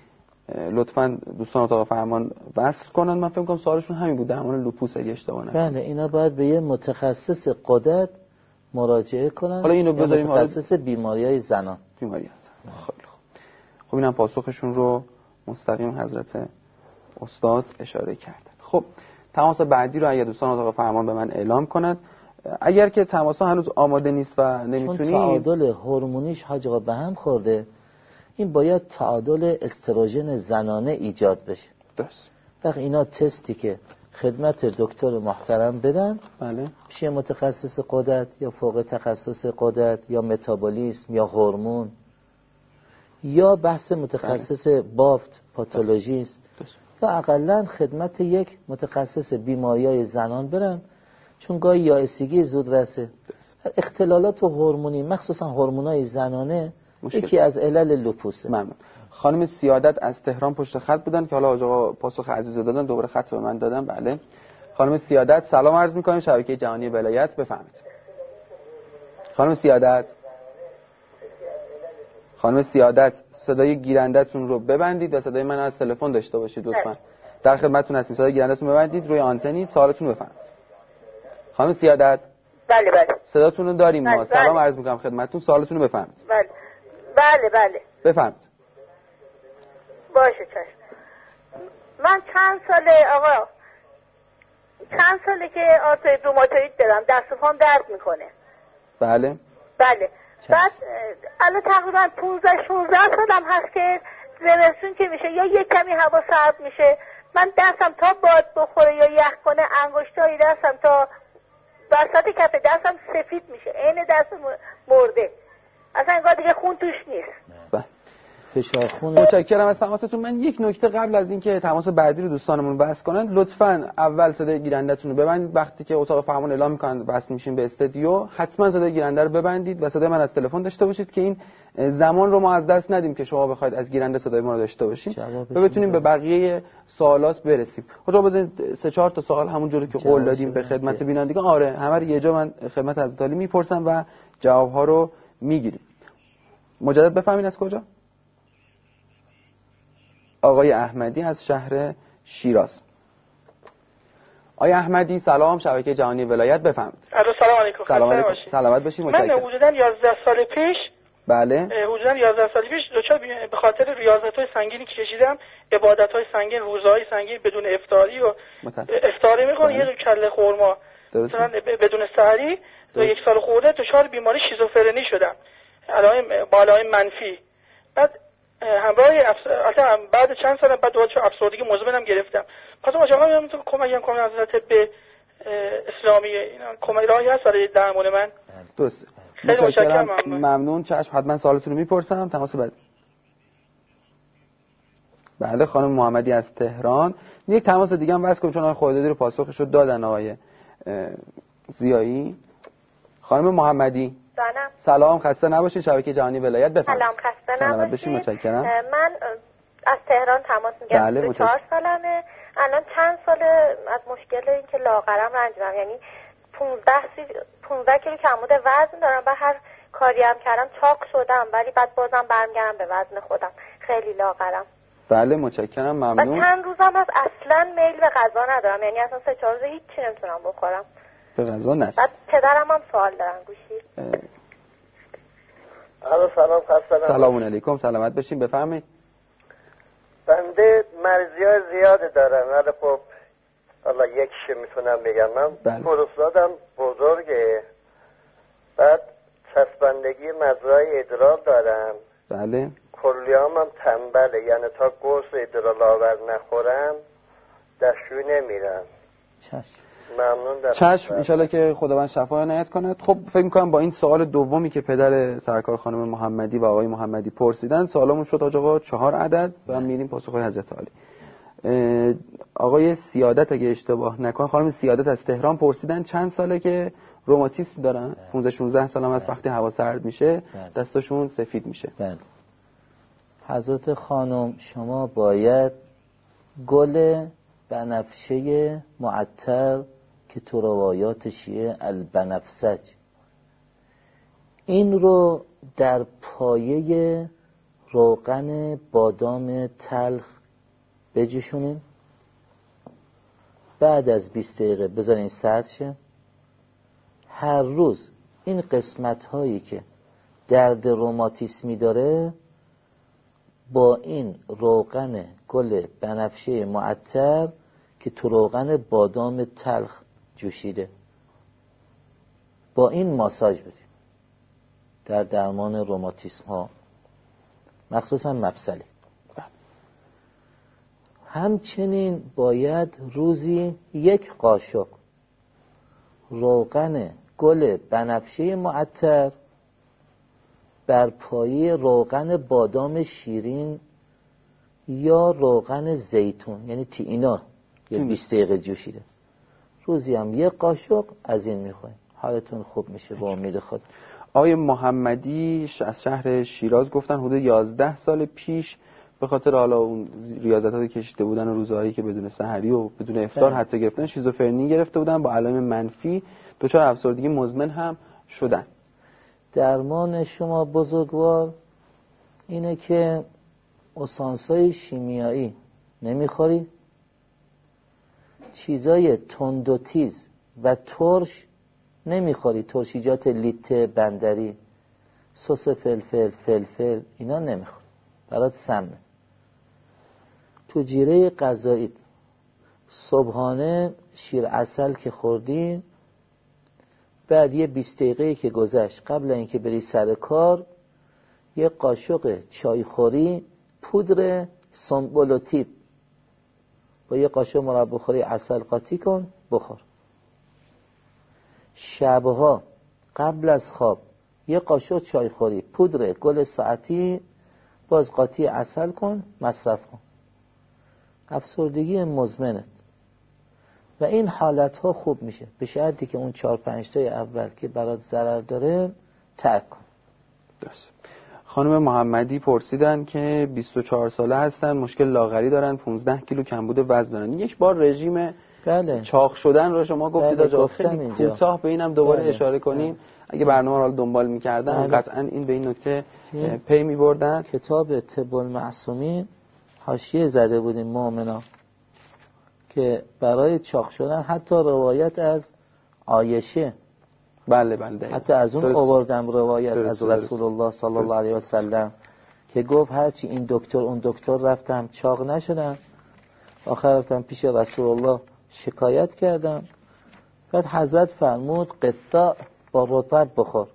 لطفا دوستان اتاق فرمان وصل کنن. من فکر کنم سوالشون همین بود درمان لوپوس اگه اشتباه نکنم. بله اینا باید به یه متخصص قدرت مراجعه کنن. حالا اینو بذاریم متخصص بیماری های زنان. بیماری زنان خوب خب اینم پاسخشون رو مستقیم حضرت استاد اشاره کردن خب تماس بعدی رو اگر دوستان اتاق فرمان به من اعلام کنند اگر که تماس هنوز آماده نیست و چون نمی‌تونی تعادل هورمونیش حاج به هم خورده این باید تعادل استروژن زنانه ایجاد بشه. درست. وقت اینا تستی که خدمت دکتر محترم بدن. بله. پیش متخصص قدرت یا فوق تخصص قدرت یا متابولیسم یا هورمون. یا بحث متخصص بافت پاتولوژیست درست. و اقلا خدمت یک متخصص بیماری های زنان برن. چون گاهی یائسگی زود رسه. اختلالات و هورمونی مخصوصا هورمونای زنانه مشکل. یکی از علل لوپوسه. ممنون. خانم سیادت از تهران پشت خط بودن که حالا آقا پاسخ عزیز رو دادن دوباره خط به من دادن. بله. خانم سیادت سلام عرض می‌کنیم. شبکه جهانی ولایت بفهمید خانم سیادت. خانم سیادت صدای گیرندتون رو ببندید و صدای من از تلفن داشته باشید لطفا. در خدمتتون هستیم. صدای گیرندتون ببندید روی آنتنید سوالتون بفرمایید. خانم سیادت. بله بله. صداتون رو داریم ما. بله، سلام بله. عرض می‌کنم خدمتتون. سوالتون رو بفرمایید. بله. بله بله. بفرمایید. باشه چشم. من چند ساله آقا چند ساله که آرتوید روماتوید دارم دست و پام درد می‌کنه. بله. بله. بعد الان تقریبا 15 16 سالم هست که زمستون که میشه یا یک کمی هوا سرد میشه. من دستم تا باد بخوره یا یخ کنه انگشتای دستم تا وسط کف دستم سفید میشه. عین دست مرده. اصلا انگار دیگه خون توش نیست. فشار خون متشکرم از تماستون. من یک نکته قبل از اینکه تماس بعدی رو دوستانمون بحث کنن لطفا اول صدای گیرندتون رو ببندید. وقتی که اتاق فرمان اعلام می‌کنن بس میشین به استودیو حتما صدای گیرنده رو ببندید و صدای من از تلفن داشته باشید که این زمان رو ما از دست ندیم که شما بخواید از گیرنده صدای ما رو داشته باشید و بتونیم به. بقیه سوالات برسیم. خدا بزنید سه چهار تا سوال همونجوری که قول دادیم به خدمت بینندگان. آره همه رو یه جا من خدمت از می‌پرسم و جوابها رو می‌گیریم. مجدد بفهمین از کجا؟ آقای احمدی از شهر شیراز. آقای احمدی سلام شبکه جهانی ولایت بفهمید سلام علیکم. سلام علیکم. سلامت باشید من حدودا 11 سال پیش بله. حدودا 11 سال پیش دچار به خاطر ریاضت های سنگینی که کشیدم. عبادت های سنگین روزهای سنگین بدون افطاری و. افطاری می‌کنم. بله. یه کله خورما درسته. مثلا بدون سحری. تا. یک سال خورده دچار بیماری شیزوفرنی شدم. علائم بالای منفی. بعد همراه افس... البته بعد چند سال بعد دوباره افسردگی مزمنم گرفتم. خواستم آقا من می‌تونم کمک کنم از حضرت به اسلامی اینا کمک راهی هست برای درمان من؟ درسته. خیلی متشکرم. ممنون. چشم حتما سوالتون رو می‌پرسم. تماس بعد. بله خانم محمدی از تهران. یک تماس دیگه هم واسه چون آقای خوددادی رو پاسخش رو دادن آقای زیایی. خانم محمدی. سلام خسته نباشید شبکه جهانی ولایت بفرمایید. سلام خسته باشید متشکرم. من از تهران تماس می‌گیرم. بله، بله چهار متشکرم. سالمه. الان چند سال از مشکل این که لاغرم رنج می‌برم یعنی 15 سی 15 کیلو کمبود وزن دارم. و هر کاری هم کردم چاق شدم. ولی بعد بازم برمیگردم به وزن خودم. خیلی لاغرم. بله متشکرم. و ممنون. چند روزم از اصلا میل به غذا ندارم. یعنی اصلا سه چهار روز هیچی نمی‌تونم بخورم. به غذا نرس بعد پدرم هم سوال دارن. گوشی؟ سلام نباشید. سلام علیکم سلامت باشین بفرمایید. بنده مرزی های زیاده دارم ولی خب حالا یکیش می‌تونم بگم. من بله. پروستادم بزرگه. بعد چسبندگی مزرعه ادرار دارم. بله. کلیام هم تنبله یعنی تا گرس ادرار آور نخورم دستشوی نمیرم. چشم. ممنون در چشم انشالله که خداوند شفا عنایت کند. خب فکر می‌کنم با این سوال دومی که پدر سرکار خانم محمدی و آقای محمدی پرسیدن سوالمون شد آقا چهار عدد و میریم پاسخ های حضرت علی آقای سیادت اگه اشتباه نکنم خانم سیادت از تهران پرسیدن چند ساله که روماتیسم دارن؟ 15 16 سال هم از وقتی هوا سرد میشه بله. دستاشون سفید میشه. بله. حضرت خانم شما باید گل بنفشه معطر که تو روایات شیعه البنفسج. این رو در پایه روغن بادام تلخ بجوشونین بعد از 20 دقیقه بذارین سرد شه. هر روز این قسمت هایی که درد روماتیسمی داره با این روغن گل بنفشه معطر که تو روغن بادام تلخ جوشیده. با این ماساژ بدیم در درمان روماتیسم ها مخصوصا مفصلی. همچنین باید روزی یک قاشق روغن گل بنفشه معطر بر پایه روغن بادام شیرین یا روغن زیتون. یعنی تینا. یه 20 دقیقه جوشیده. روزی هم یه قاشق از این می‌خوایم حالتون خوب میشه با امید خدا. آقای محمدی از شهر شیراز گفتن حدود 11 سال پیش به خاطر حالا اون ریاضت کشیده بودن و روزهایی که بدون سحری و بدون افطار بله. حتی گرفتن شیزوفرنی گرفته بودن با علائم منفی دچار افسردگی مزمن هم شدن. درمان شما بزرگوار اینه که اسانسای شیمیایی نمی‌خوری. چیزای تند و تیز و ترش نمی‌خوری. ترشیجات لیته بندری سس فلفل فلفل اینا نمی‌خوری. برات سمه. تو جیره غذاییت صبحانه شیر عسل که خوردین بعد یه 20 دقیقه که گذشت قبل اینکه بری سر کار یه قاشق چایخوری پودر سنبل‌الطیب با یه قاشق مربع خوری عسل قاطی کن بخور. شبها قبل از خواب یه قاشق چایخوری پودر گل ساعتی باز قاطی عسل کن مصرف کن. افسردگی مزمنت. و این حالت ها خوب میشه. به شرطی که اون چهار پنج تای اول که برات ضرر داره ترک کن. درست خانم محمدی پرسیدن که 24 ساله هستن مشکل لاغری دارن 15 کیلو کمبود وزن دارن یک بار رژیم بله چاق شدن رو شما گفتید بله، آجا خیلی. کوتاه به اینم دوباره بله. اشاره کنیم اگه برنامه رو دنبال می‌کردن بله. قطعا این به این نکته پی می‌بردن کتاب طب المعصومین حاشیه زده بودیم مؤمنا که برای چاق شدن حتی روایت از آیشه بله بله دقیقاً. حتی از اون درست. آوردم روایت درست، از. رسول الله صلی الله علیه و سلم که گفت هرچی این دکتر اون دکتر رفتم چاق نشدم آخر رفتم پیش رسول الله شکایت کردم بعد حضرت فرمود قطع با رطب بخور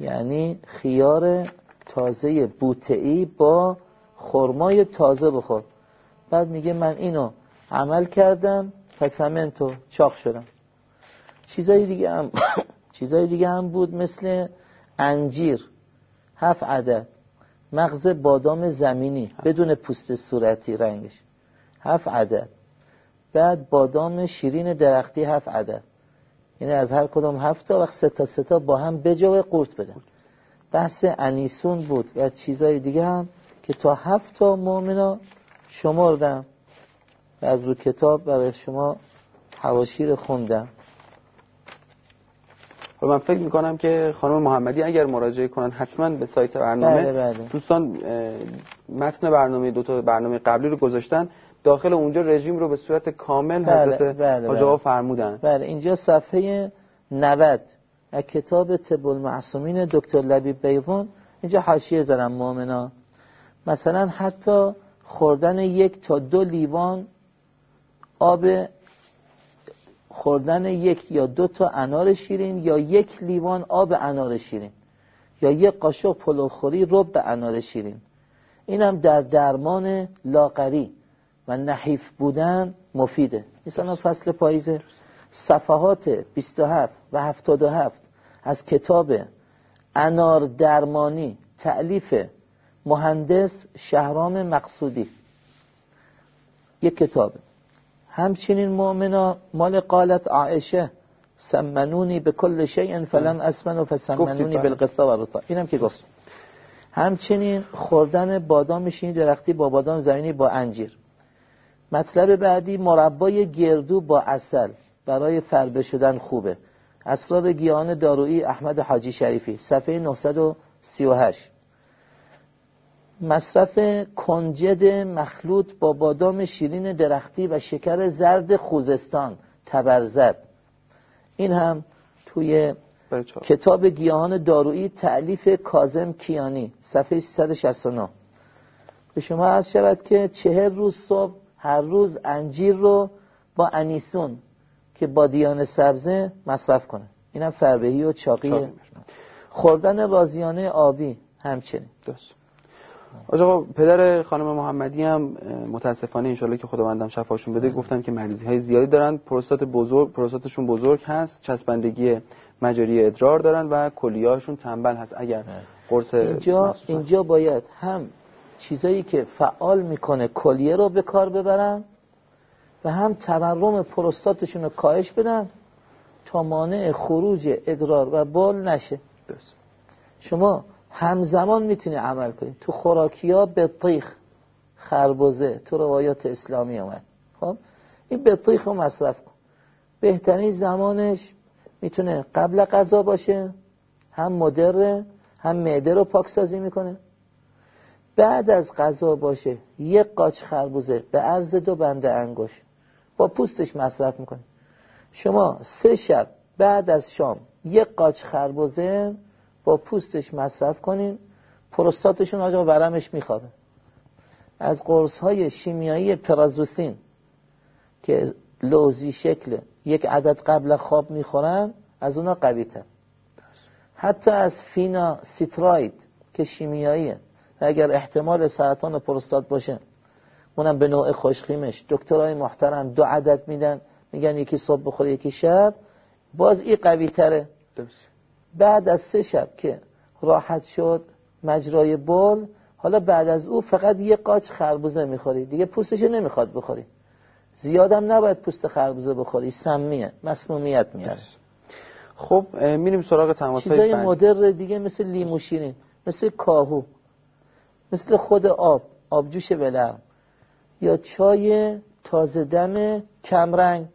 یعنی خیار تازه بوتعی با خرمای تازه بخور بعد میگه من اینو عمل کردم پسمنتو چاق شدم چیزای دیگه هم چیزای دیگه هم بود مثل انجیر هفت عدد مغز بادام زمینی بدون پوست صورتی رنگش هفت عدد. بعد بادام شیرین درختی هفت عدد. یعنی از هر کدوم هفت تا وقت سه تا سه تا با هم بجا قورت بدن. بحث انیسون بود و چیزای دیگه هم که تا هفت تا مؤمنا شمردم و از رو کتاب برای شما حواشی رو خوندم. و من فکر می‌کنم که خانم محمدی اگر مراجعه کنن حتما به سایت برنامه بله، بله. دوستان متن برنامه دو تا برنامه قبلی رو گذاشتن داخل اونجا رژیم رو به صورت کامل بله، حضرت بله، بله. فرمودن بله اینجا صفحه 90 از کتاب طب المعصومین دکتر لبیب بیضون اینجا حاشیه زدم مؤمنا مثلا حتی خوردن یک تا دو لیوان آب خوردن یک یا دو تا انار شیرین یا یک لیوان آب انار شیرین یا یک قاشق پلوخوری رب به انار شیرین. اینم در درمان لاغری و نحیف بودن مفیده. مثلا فصل پاییزه صفحات 27 و 77 از کتاب انار درمانی تعلیف مهندس شهرام مقصودی. یک کتاب. همچنین مؤمنا مال قالت عائشه سمنونی به کل شیء فلم اسمن و فسمنونی بله. بالقطه و رطا اینم که گفت. همچنین خوردن بادام شیرین درختی با بادام زمینی با انجیر. مطلب بعدی مربای گردو با اصل برای فربه شدن خوبه. اسرار گیاهان دارویی احمد حاجی شریفی صفحه 938 مصرف کنجد مخلوط با بادام شیرین درختی و شکر زرد خوزستان تبرزد. این هم توی. کتاب گیاهان دارویی تعلیف کازم کیانی صفحه 369 به شما عرض شود که چهر روز صبح هر روز انجیر رو با انیسون که با دیان سبزه مصرف کنه. اینم فربهی و چاقیه خوردن رازیانه آبی همچنین. درست. آقا پدر خانم محمدی هم متاسفانه انشالله که خداوندم شفاشون بده. گفتن که مریضی های زیادی دارن پروستات بزرگ پروستاتشون بزرگ هست چسبندگی مجاری ادرار دارن و کلیهاشون تنبل هست. اگر قرص اینجا اینجا باید هم چیزایی که فعال می‌کنه کلیه رو به کار ببرن و هم تورم پروستاتشون رو کاهش بدن تا مانع خروج ادرار و بال نشه. درست. شما همزمان می‌تونی عمل کنی. تو خوراکی ها بطیخ خربزه تو روایات اسلامی اومد. خب؟ این بطیخ رو مصرف کن. بهترین زمانش می‌تونه قبل غذا باشه هم مدره هم معده رو پاکسازی می‌کنه. بعد از غذا باشه یک قاچ خربوزه به عرض دو بنده انگوش با پوستش مصرف می‌کنه شما سه شب بعد از شام یک قاچ خربوزه با پوستش مصرف کنین پروستاتشون آجا برمش میخوابه. از قرص های شیمیایی پرازوسین که لوزی شکل یک عدد قبل خواب می‌خورن از اونا قوی تر حتی از فینا سیتراید که شیمیاییه و اگر احتمال سرطان پروستات باشه اونم به نوع خوشخیمش. دکترای محترم دو عدد میدن میگن یکی صبح بخوره یکی شب. باز این قوی تره بعد از سه شب که راحت شد مجرای بول حالا بعد از او فقط یه قاچ خربوزه می‌خوری. دیگه پوستش نمی‌خواد بخوری. زیادم نباید پوست خربوزه بخوری سمیه مسمومیت میاره. خب میریم سراغ تماس چیزای مدر دیگه مثل لیمو شیرین مثل کاهو مثل خود آب آبجوش بلرم یا چای تازه دم کمرنگ.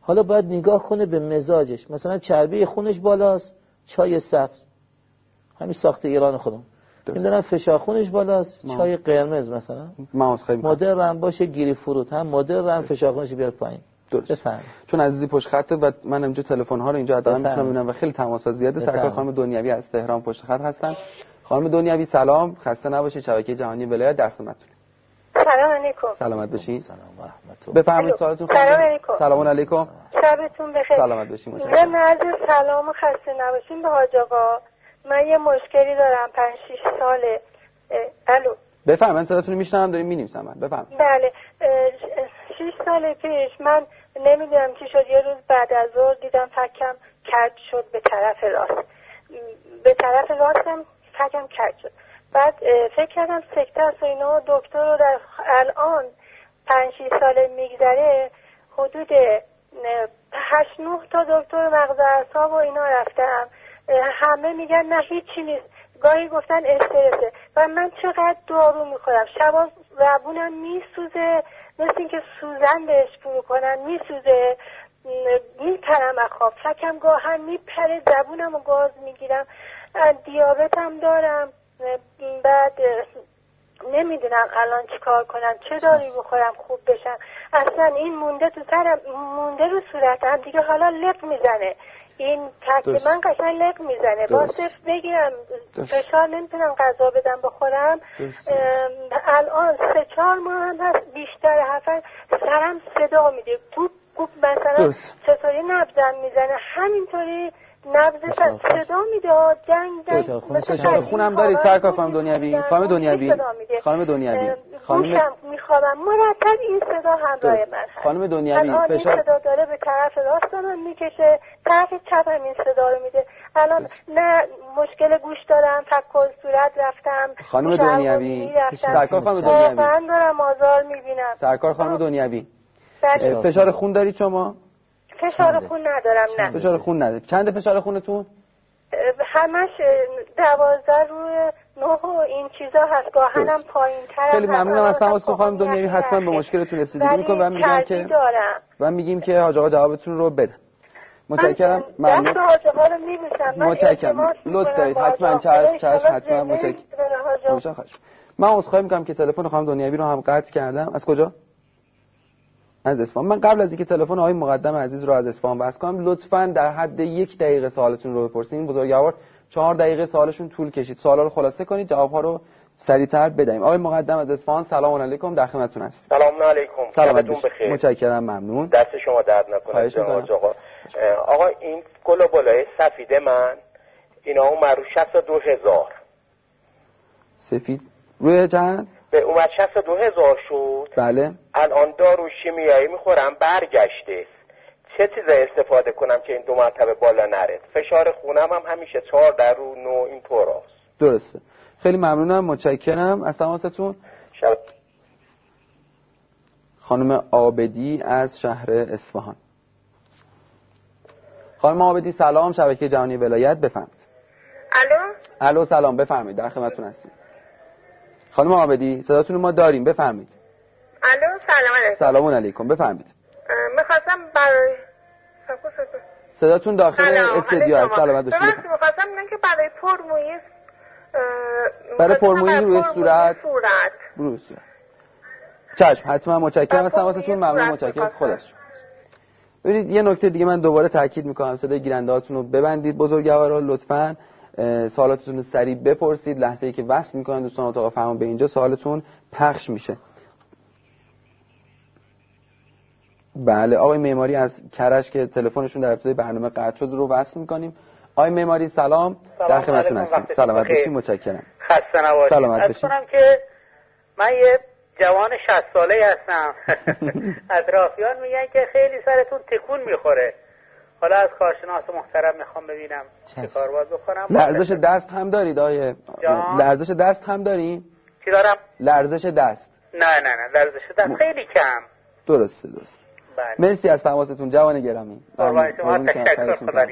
حالا باید نگاه کنه به مزاجش. مثلا چربی خونش بالاست. چای سبز. همین ساخت ایران خودم می‌دونم فشار خونش بالاست چای قرمز مثلا. مدر هم باشه گیری فرود هم مدر هم فشار خونش بیار پایین. درست. چون عزیزی پشت خطه و من اینجا تلفن ها رو اینجا حداقل می‌تونم ببینم و خیلی تماسات زیاده. سرکار خانم دنیوی از تهران پشت خط هستن. خانم دنیوی سلام. خسته نباشید. شبکه جهانی ولایت در خدمتتون. سلام علیکم. سلامت باشین سلام و رحمت بفرمایید سوالتون سلام علیکم. سلام علیکم. شبتون بخیر. سلامت باشین ضمن عرض سلام و خسته نباشین به حاج آقا. من یه مشکلی دارم. 5 6 ساله. الو. بفرمایید صداتون رو میشنوم داریم می‌نویسم من بفرمایید. بله. 6 سال پیش من نمی‌دونم چی شد. یه روز بعد از ظهر دیدم فکم کج شد به طرف راست. به طرف راستم فکم کج شد. بعد فکر کردم سکته است و اینا دکتر رو در الان پنج سال میگذره حدود هشت نه تا دکتر مغز اعصاب و اینا رفتم. همه میگن نه هیچی نیست. گاهی گفتن استرسه. و من چقدر دارو می‌خورم. شبا زبونم میسوزه مثل اینکه سوزن بهش فرو کنن میسوزه. میپرم اخواب فکم گاهن میپره زبونم و گاز می‌گیرم. دیابتم دارم. بعد نمی‌دونم الان چیکار کنم چه داری بخورم خوب بشم. اصلا این مونده تو سرم مونده رو صورتم دیگه حالا لق می‌زنه. این تک من قشنگ لق می‌زنه. با صرف بگیرم فشار نمی‌تونم غذا بدم بخورم. الان سه چهار ماه هم هست بیشتر هفت سرم صدا میده. گوب گوب مثلا چطوری نبزم می‌زنه؟ همینطوری نبض صدا جنگ جنگ. فشار خونم داری؟ سرکار خانم دنیوی خانم دنیوی خانم دنیوی خانم میخوابم. مرتب این صدا همراه من هست. خانم دنیوی فشار صدا داره به طرف راست من می‌کشه. طرف چپ هم این صدا رو میده. الان نه مشکل گوش دارم. فکر صورت رفتم. خانم دنیوی سرکار خانم دنیوی دارم آزار می‌بینم. سرکار خانم دنیوی فشار خون دارید شما؟ فشار خون ندارم نه. فشار خون ندارید. چند فشار خونتون؟ همش دوازده روی نه و این چیزا هست. گاهنم پایین تر خیلی ممنونم. از تماستون خانم دنیوی. حتما به مشکلتون رسیدگی می‌کنم و میگم که و میگیم که حاج آقا جوابتون رو بده متشکرم. ممنون. متشکرم. لطف دارید. حتما چشم چشم حتما متشکرم. من عذرخواهی می‌کنم که تلفن خانم دنیوی رو هم قطع کردم. از کجا؟ از اصفهان. من قبل از اینکه تلفن آقای مقدم عزیز رو از اصفهان بس کنم لطفا در حد یک دقیقه سوالتون رو بپرسین. این بزرگوار چهار دقیقه سوالشون طول کشید. سوالا رو خلاصه کنید جوابها رو سریعتر بدهیم. آقای مقدم از اصفهان سلام علیکم. در خدمتتون هستیم. سلام علیکم. سلامت شبتون باشید. بخیر. متشکرم ممنون. دست شما درد نکنه. آقا. آقا این گل و بالای سفیده من اینا اومد رو 62 هزار. سفید. روی چند؟ به اومد 62 هزار شد. بله. الان دارو شیمیایی می‌خورم برگشته. چه چیزا استفاده کنم که این دو مرتبه بالا نره؟ فشار خونم هم همیشه چهار در رو نو این طوراست. درسته. خیلی ممنونم متشکرم. از تماستون؟ شب. خانم آبدی از شهر اصفهان. خانم آبدی سلام. شبکه جهانی ولایت بفرمایید. الو؟ الو سلام. بفرمایید. در خدمتتون هستیم. خانم آبدی صداتون ما داریم. بفرمایید. الو سلام علیکم. سلام علیکم. بفرمایید. اه، می‌خواستم برای. صداتون داخل علیکم. هست سلامت باشید. می‌خواستم بگم که برای پرمویی اه، برای پرمویی روی صورت؟ صورت. روسیه چشم حتما متشکرم. تماستون یه ممنون. صورت متشکرم. خودش ببینید یه نکته دیگه من دوباره تاکید می‌کنم. صدای گیرنده هاتون رو ببندید. بزرگوارا لطفا. سوالاتتون رو سریع بپرسید. لحظه ای که وصل می‌کنن دوستان اتاق فرمان به اینجا سوالتون پخش میشه. بله آقای معماری از کرش که تلفنشون در ابتدای برنامه قطع شد رو وصل می‌کنیم. آقای معماری سلام, سلام در خدمتتون هستیم. سلامت. باشید متشکرم. خسته نباشید. سلامت از باشید. که من یه جوان 60 ساله هستم. اطرافیان میگن که خیلی سرتون تکون می‌خوره. حالا از کارشناس محترم می‌خوام ببینم چه. کار باید بکنم. لرزش دست هم دارید جان؟ لرزش دست هم دارین چی دارم؟ لرزش دست. نه نه نه. لرزش دست خیلی کم. درسته درست بله. مرسی از تماستون جوان گرامی. قربان شما. تشکر خدا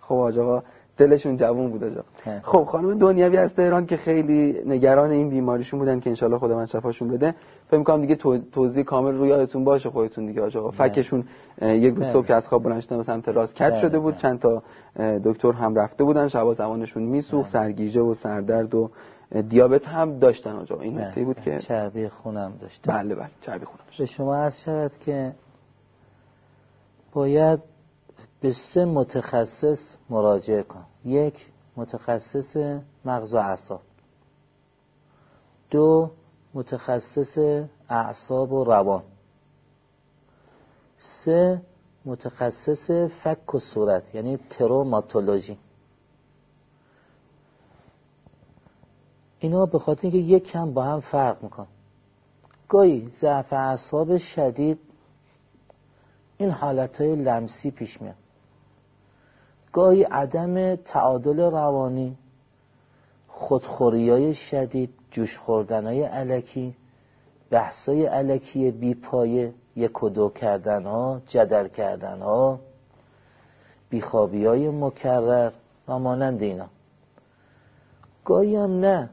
خب آقا دلشون جوون بود آجا. خب خانم دنیوی از تهران که خیلی نگران این بیماریشون بودن که انشالله خدا من شفاشون بده فکر می‌کنم دیگه تو- توضیح کامل روی یادتون باشه خودتون دیگه آج آقا فکشون یک روز. صبح که از خواب بلند شدن سمت راست کج شده بود. چند تا دکتر هم رفته بودن شبا زمانشون میسوخت سرگیجه و سردرد و دیابت هم داشتن آجا این نکته بود که چربی خونم داشته بله بله. چربی خونم به شما از شود که باید به سه متخصص مراجعه کن. یک متخصص مغز و اعصاب. دو متخصص اعصاب و روان. سه متخصص فک و صورت یعنی تروماتولوژی. اینا به خاطر اینکه یک کم با هم فرق میکن. گاهی ضعف اعصاب شدید این حالت های لمسی پیش میاد. گاهی عدم تعادل روانی خودخوری های شدید جوش خوردن های علکی بحث های علکی بی پایه یک و دو کردن ها جدل کردن ها بیخوابی های مکرر و مانند اینا. گاهی هم نه.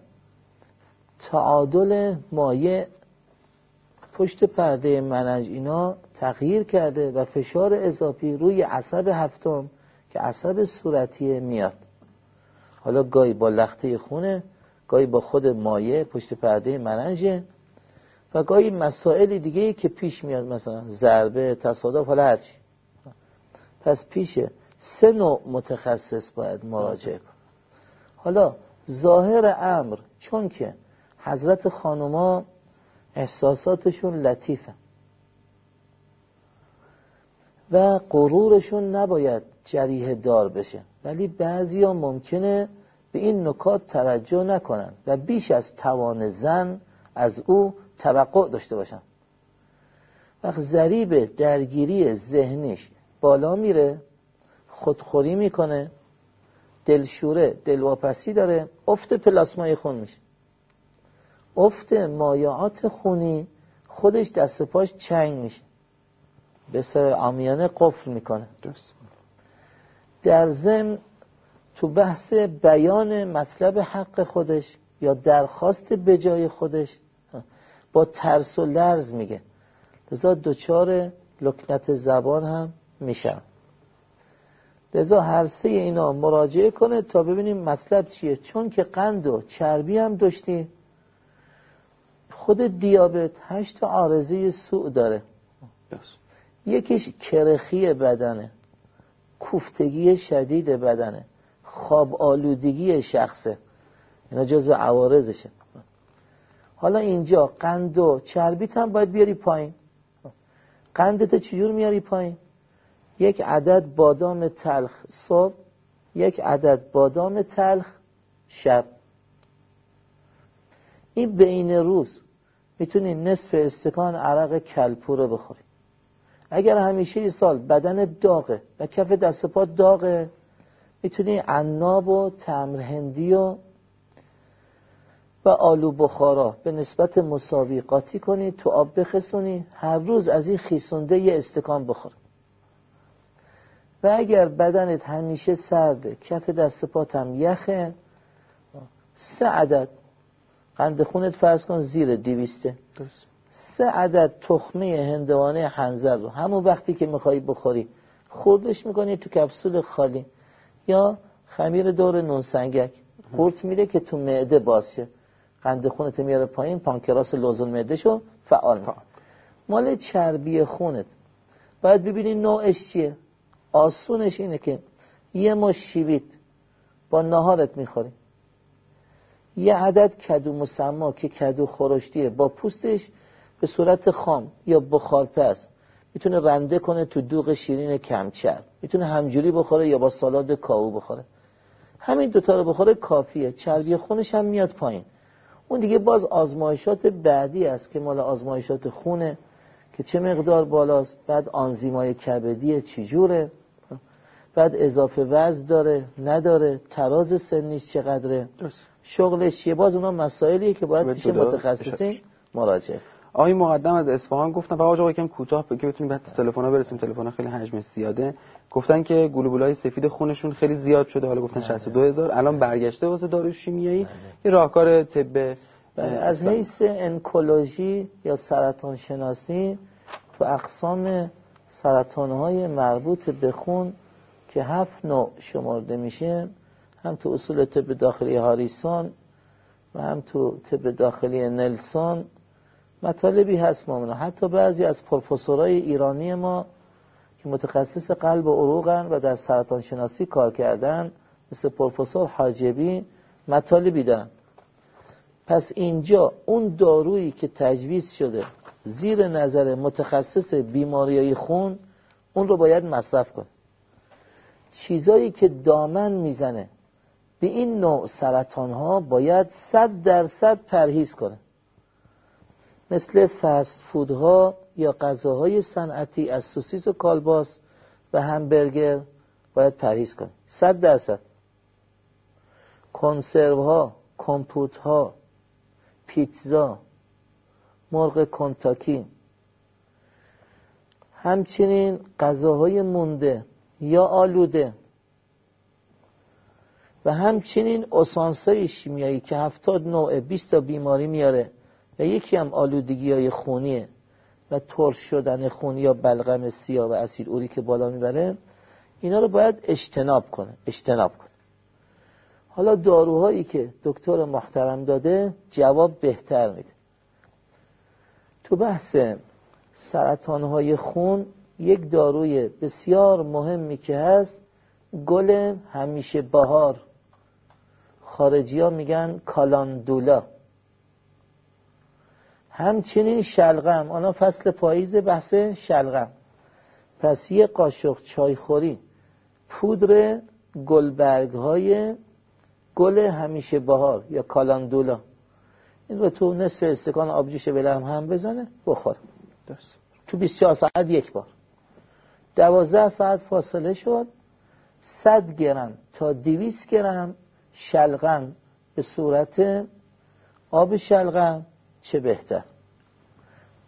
تعادل مایع پشت پرده منج اینا تغییر کرده و فشار اضافی روی عصب هفتم که عصب صورتی میاد. حالا گاهی با لخته خونه گاهی با خود مایع پشت پرده مننجه و گاهی مسائل دیگه که پیش میاد مثلا ضربه تصادف حالا هرچی پس پیشه سه نوع متخصص باید مراجعه کن حالا ظاهر امر چون که حضرت خانوما احساساتشون لطیفه. و غرورشون نباید جریه دار بشه. ولی بعضی ها ممکنه به این نکات توجه نکنن و بیش از توان زن از او توقع داشته باشن. وقت ضریب درگیری ذهنیش بالا میره خودخوری می‌کنه دلشوره دلواپسی داره افت پلاسمای خون میشه. افت مایعات خونی خودش دست پاش چنگ میشه. به سر آمیانه قفل می‌کنه. درست. در ضمن تو بحث بیان مطلب حق خودش یا درخواست به جای خودش با ترس و لرز میگه. لذا دچار لکنت زبان هم میشن لذا هر سه اینا مراجعه کنه تا ببینیم مطلب چیه. چون که قند و چربی هم داشتی. خود دیابت هشت آرزه سوء داره. یکیش کرخی بدنه. کوفتگی شدید بدنه. خواب آلودگی شخصه. اینا جزو عوارضشه. حالا اینجا قند و چربیت هم باید بیاری پایین. قندت چجور میاری پایین؟ یک عدد بادام تلخ صبح یک عدد بادام تلخ شب. این بین روز می‌تونی نصف استکان عرق کلپو رو بخوری. اگر همیشه ای سال بدن داغه و کف دست پا داغه می‌تونی عناب و تمر هندی و و آلو بخارا به نسبت مساوی قاطی کنی تو آب بخسونی هر روز از این خیسونده یه استکان بخور. و اگر بدنت همیشه سرده کف دست پاتم یخه سه عدد. قند خونت فرض کن زیر دیویسته سه عدد تخمه هندوانه حنظل رو همون وقتی که میخوایی بخوری. خوردش می‌کنی تو کپسول خالی. یا خمیر دور نون سنگک قورت میده که تو معده باشه قند خونت میاره پایین پانکراس لوزون معده شو فعال می‌کنه مال چربی خونت. باید ببینی نوعش چیه. آسونش اینه که یه ما شیویت با نهارت می‌خوری. یه عدد کدو مسما که کدو خورشتیه. با پوستش به صورت خام یا بخارپز می‌تونه رنده کنه تو دوغ شیرین کمچر می‌تونه همجوری بخوره یا با سالاد کاهو بخوره. همین دوتا رو بخوره کافیه. چربی خونش هم میاد پایین. اون دیگه باز آزمایشات بعدی است که مال آزمایشات خونه که چه مقدار بالاست. بعد آنزیمای کبدی چجوره بعد اضافه وزن داره نداره تراز سنیش چقدره؟ شغلش چیه؟ باز اونا مسائلیه که باید پیش متخصصین مراجعه. آقای مقدم از اصفهان گفتن فقط آقا یکم کوتاه که بتونیم بعد تلفن برسیم. تلفن خیلی حجم زیاده. گفتن که گلوبولای سفید خونشون خیلی زیاد شده. حالا گفتن 62000 الان برگشته واسه داروی شیمیایی یه راهکار طب از حیث انکولوژی یا سرطان شناسی تو اقسام سرطان های مربوط به خون که هفت نوع شمرده میشه هم تو اصول طب داخلی هاریسون و هم تو طب داخلی نلسون مطالبی هست مامنا حتی بعضی از پروفسورای ایرانی ما که متخصص قلب و عروقن و در سرطان شناسی کار کردن مثل پروفسور حاجبی مطالبی دارن. پس اینجا اون دارویی که تجویز شده زیر نظر متخصص بیماریای خون اون رو باید مصرف کن چیزایی که دامن می‌زنه به این نوع سرطان ها باید صد درصد پرهیز کنه. مثل فست فودها یا غذاهای صنعتی از سوسیس و کالباس و همبرگر باید پرهیز کنه صد درصد. کنسرو ها کمپوت ها پیتزا مرغ کنتاکی. همچنین غذاهای مونده یا آلوده. و همچنین اسانسای شیمیایی که هفتاد نوع 20 تا بیماری میاره. و یکی هم آلودگی های خونیه و ترش شدن خون یا بلغم سیاه و اسید اوری که بالا می‌بره اینا رو باید اجتناب کنه اجتناب کنه. حالا داروهایی که دکتر محترم داده جواب بهتر میده. تو بحث سرطان های خون یک داروی بسیار مهمی که هست گل همیشه بهار. خارجی ها میگن کالاندولا. همچنین شلغم. آنها فصل پاییز بحث شلغم. پس یه قاشق چایخوری پودر گلبرگ های گل همیشه بهار یا کالاندولا. این رو تو نصف استکان آبجوش بلرم هم بزنه بخور. درست. تو 24 ساعت یک بار. دوازده ساعت فاصله شد. 100 گرم تا 200 گرم شلغم به صورت آب شلغم. چه بهتر.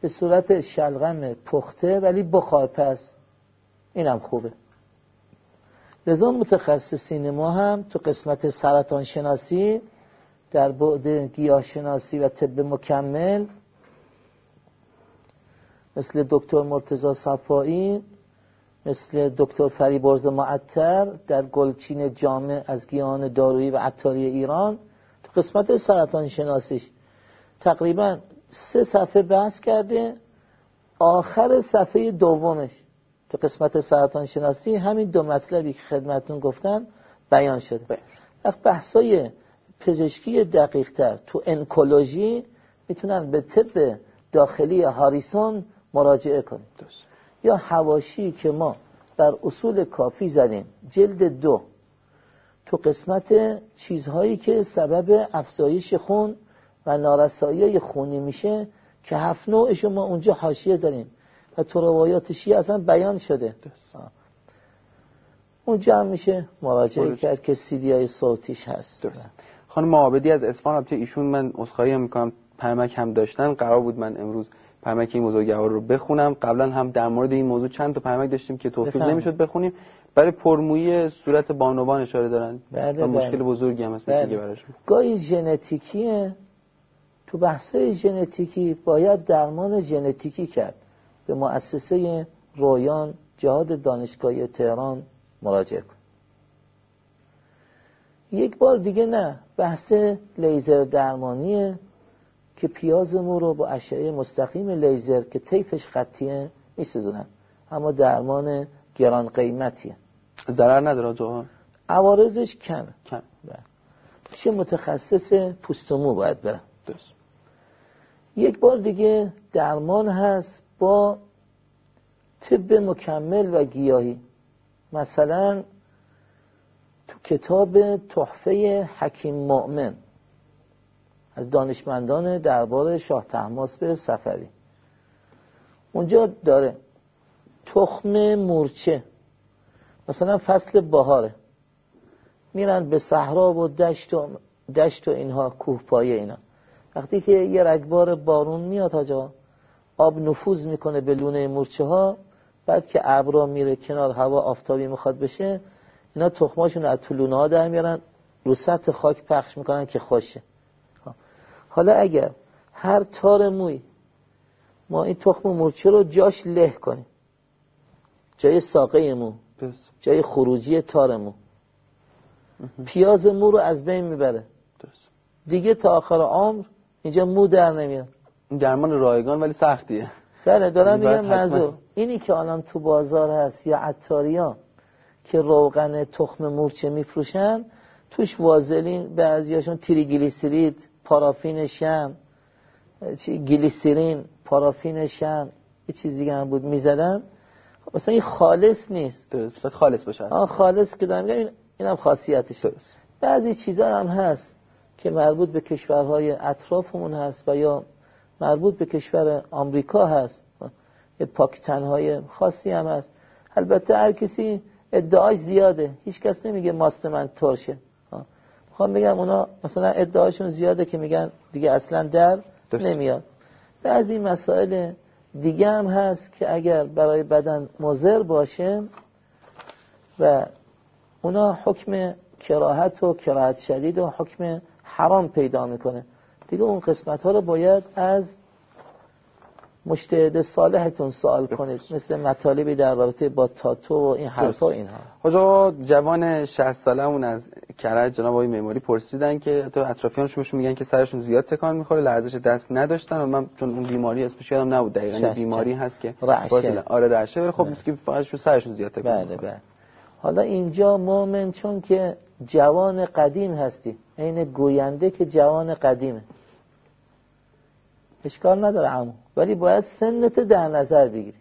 به صورت شلغم پخته ولی بخار پس. اینم خوبه. لذا متخصصین ما هم تو قسمت سرطان شناسی در بعد گیاه شناسی و طب مکمل مثل دکتر مرتزا صفایی مثل دکتر فریبرز معطر در گلچین جامع از گیاهان دارویی و عطاری ایران تو قسمت سرطان شناسیش. تقریبا سه صفحه بحث کرده آخر صفحه دومش تو قسمت سرطان شناسی همین دو مطلبی که خدمتون گفتم بیان شده. بله. وقت بحثای پزشکی دقیق تر تو انکولوژی می‌تونن به طب داخلی هاریسون مراجعه کنیم یا حواشی که ما بر اصول کافی زدیم. جلد دو. تو قسمت چیزهایی که سبب افزایش خون و نارسایی خونی میشه که هفت نوعش ما اونجا حاشیه زدیم و تو روایات شیعه اصلا بیان شده. اونجا هم میشه. مراجعه کرد که سیدی های صوتیش هست. خانم معابدی از اسفان البته ایشون من عذرخواهی هم می‌کنم پیامک هم داشتن. قرار بود من امروز پیامک این بزرگوار رو بخونم. قبلا هم در مورد این موضوع چند تا پیامک داشتیم که توفیق نمی‌شد بخونیم. برای پرمویی صورت بانوان اشاره دارن. بله و مشکل بله. بزرگی هم هست. بله. براشون. گاهی ژنتیکیه تو بحثای ژنتیکی باید درمان ژنتیکی کرد. به مؤسسه رویان جهاد دانشگاهی تهران مراجعه کن. یک بار دیگه نه بحث لیزر درمانیه که پیاز مو رو با اشعه مستقیم لیزر که طیفش خطیه میسوزونن. اما درمان گران قیمتیه. ضرر نداره جو عوارضش کمه. کم بله. چه متخصص پوست و مو باید برم. یک بار دیگه درمان هست با طب مکمل و گیاهی. مثلا تو کتاب تحفه حکیم مؤمن از دانشمندان دربار شاه تحماس به سفری. اونجا داره تخم مورچه مثلا فصل بهاره. میرن به صحرا و دشت و, دشت و اینها کوه پایه اینا. وقتی که یه رگبار بارون میاد هاجا آب نفوذ می‌کنه به لونه مورچه ها بعد که ابرا میره کنار هوا آفتابی می‌خواد بشه اینا تخماشون از تو لونه ها در میارن رو سطح خاک پخش می‌کنن که خوشه. حالا اگر هر تار موی ما این تخم مورچه رو جاش له کنیم جای ساقه مو جای خروجی تار مو پیاز مو رو از بین می‌بره. دیگه تا آخر عمر اینجا مو در نمیاد. درمان رایگان ولی سختیه. بله دارم میگم منظور اینی که الان تو بازار هست یا عطاریان که روغن تخم مورچه میفروشن توش وازلین بعضیاشون تریگلیسیرید پارافین شم گلیسرین پارافین شم یه چیز دیگه هم بود می‌زدن. مثلا این خالص نیست. درست. خالص باشه. آه خالص که دارم این اینم خاصیتش درست. بعضی چیزا هم هست. که مربوط به کشورهای اطرافمون هست و یا مربوط به کشور آمریکا هست. یه پاکتنهای خاصی هم هست. البته هر کسی ادعاش زیاده. هیچ کس نمیگه ماست من ترشه می‌خوام بگم اونا مثلا ادعاشون زیاده که میگن دیگه اصلا در نمیاد. بعضی مسائل دیگه هم هست که اگر برای بدن مضر باشه و اونا حکم کراهت و کراهت شدید و حکم حرام پیدا می‌کنه. دیگه اون قسمت ها رو باید از مشتهد صالحتون سوال کنید. مثل مطالبی در رابطه با تاتو و این حرفا اینها. حاجا جوان 60 ساله اون از کرج جناب آقای معماری پرسیدن که تو اطرافیانشون میگن که سرشون زیاد تکان می‌خوره لرزش دست نداشتن. و من چون اون بیماری اسمش یادم نبود. دقیقاً بیماری هست که رعشه. آره رعشه. ولی خب بله. که فقط سرشون زیاد تکان بله بله. حالا اینجا مومن چون که جوان قدیم هستی. عین گوینده که جوان قدیمه. اشکال نداره عمو. ولی باید سنت در نظر بگیری.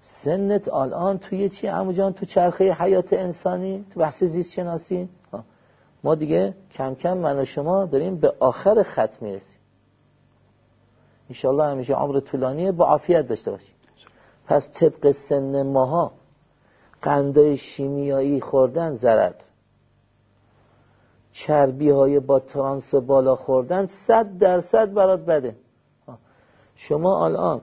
سنت الان توی چی؟ عمو جان تو چرخه حیات انسانی تو بحث زیست شناسی ما دیگه کم کم من و شما داریم به آخر خط می‌رسیم. انشالله همیشه عمر طولانی با عافیت داشته باشیم پس طبق سن ماها قندای شیمیایی خوردن ضرر چربی های با ترانس بالا خوردن صد درصد برات بده. شما الان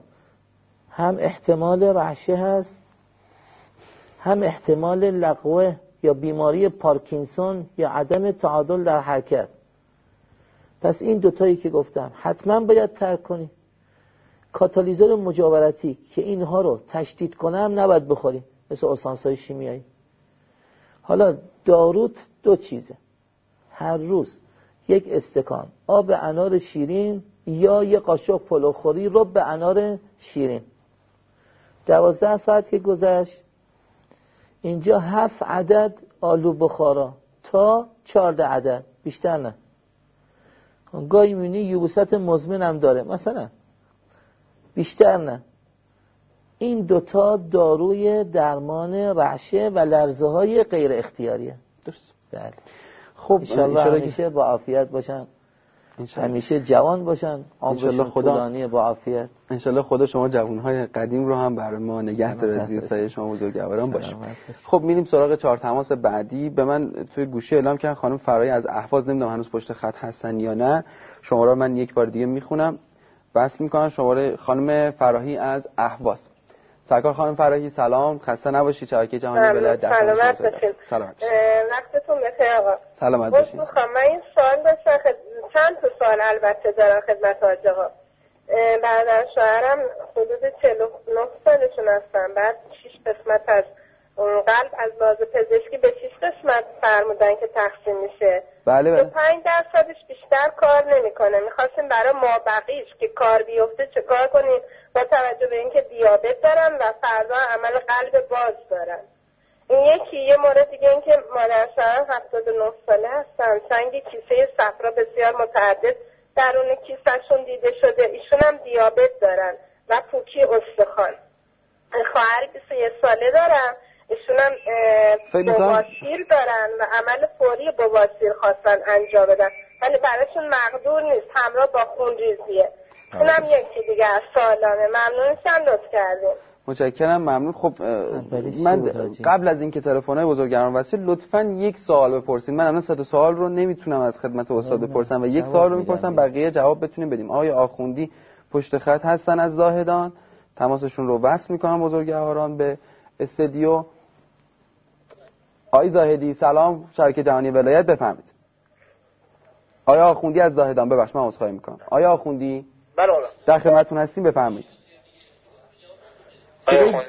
هم احتمال رعشه هست هم احتمال لقوه یا بیماری پارکینسون یا عدم تعادل در حرکت. پس این دوتایی که گفتم حتما باید ترک کنی. کاتالیزور مجاورتی که اینها رو تشدید کنه هم نباید بخوری مثل اسانسای شیمیایی. حالا داروت دو چیزه. هر روز یک استکان آب انار شیرین یا یه قاشق پلوخوری رو به انار شیرین. دوازده ساعت که گذشت اینجا هفت عدد آلو بخارا تا چارده عدد بیشتر نه. گاهی می‌بینی یوبوست مزمن هم داره مثلا بیشتر نه. این دوتا داروی درمان رعشه و لرزه های غیر اختیاریه. درست. بله. خب انشالله همیشه با عافیت باشن. همیشه جوان باشن. عمرشون خدا با عافیت. انشالله خدا شما جوانهای قدیم رو هم برای ما نگه داره زیر سایه شما بزرگواران باشه خب میریم سراغ چهار تماس بعدی. به من توی گوشی اعلام کردن خانم فرای از اهواز نمی‌دونم هنوز پشت خط هستن یا نه. شماره من یک بار دیگه می‌خونم. بس می‌کنم. شماره خانم فراهی از اهواز سرکار خانم فراهی سلام. خسته نباشید شبکه جهانی ولایت در سلامت باشید سلامت وقتتون بخیر آقا. سلامت باشید من این سوال داشتم چند تا سوال البته دارم خدمت حاج آقا بعد شوهرم حدود 49 سالشون هستن. بعد 6 قسمت از قلب از لحاظ پزشکی به 6 قسمت فرمودن که تقسیم میشه. بله بله. 5 درصدش بیشتر کار نمی‌کنه. می‌خواستیم برای ما بقیش که کار بیفته چه کار کنیم؟ با توجه به اینکه دیابت دارم و فردا عمل قلب باز دارن. این یکی یه مورد دیگه این که مادر شوهرم 79 ساله هستن. سنگ کیسه صفرا بسیار متعدد. درون کیسهشون دیده شده. ایشون هم دیابت دارن و پوکی استخوان. خواهر 21 ساله دارم ایشون هم بواسیر دارن و عمل فوری بواسیر خواستن انجام بدن. ولی براشون مقدور نیست. همراه با خون ریزیه. اونم یکی دیگه از سالانه ممنون لطف کردیم متشکرم ممنون. خب من قبل از اینکه تلفن‌های بزرگواران واسه لطفا یک سوال بپرسید من الان صد سوال رو نمی‌تونم از خدمت استاد بپرسم و یک سوال رو می‌پرسم بقیه جواب بتونیم بدیم. آیا آخوندی پشت خط هستن از زاهدان؟ تماسشون رو وصل می‌کنم بزرگواران به استدیو. آی زاهدی سلام شرکت جهانی ولایت بفهمید. آیا آخوندی از زاهدان؟ ببخش من عذرخواهی می‌کنم. آیا آخوندی؟ بله در خدمتتون هستیم بفهمید. آیا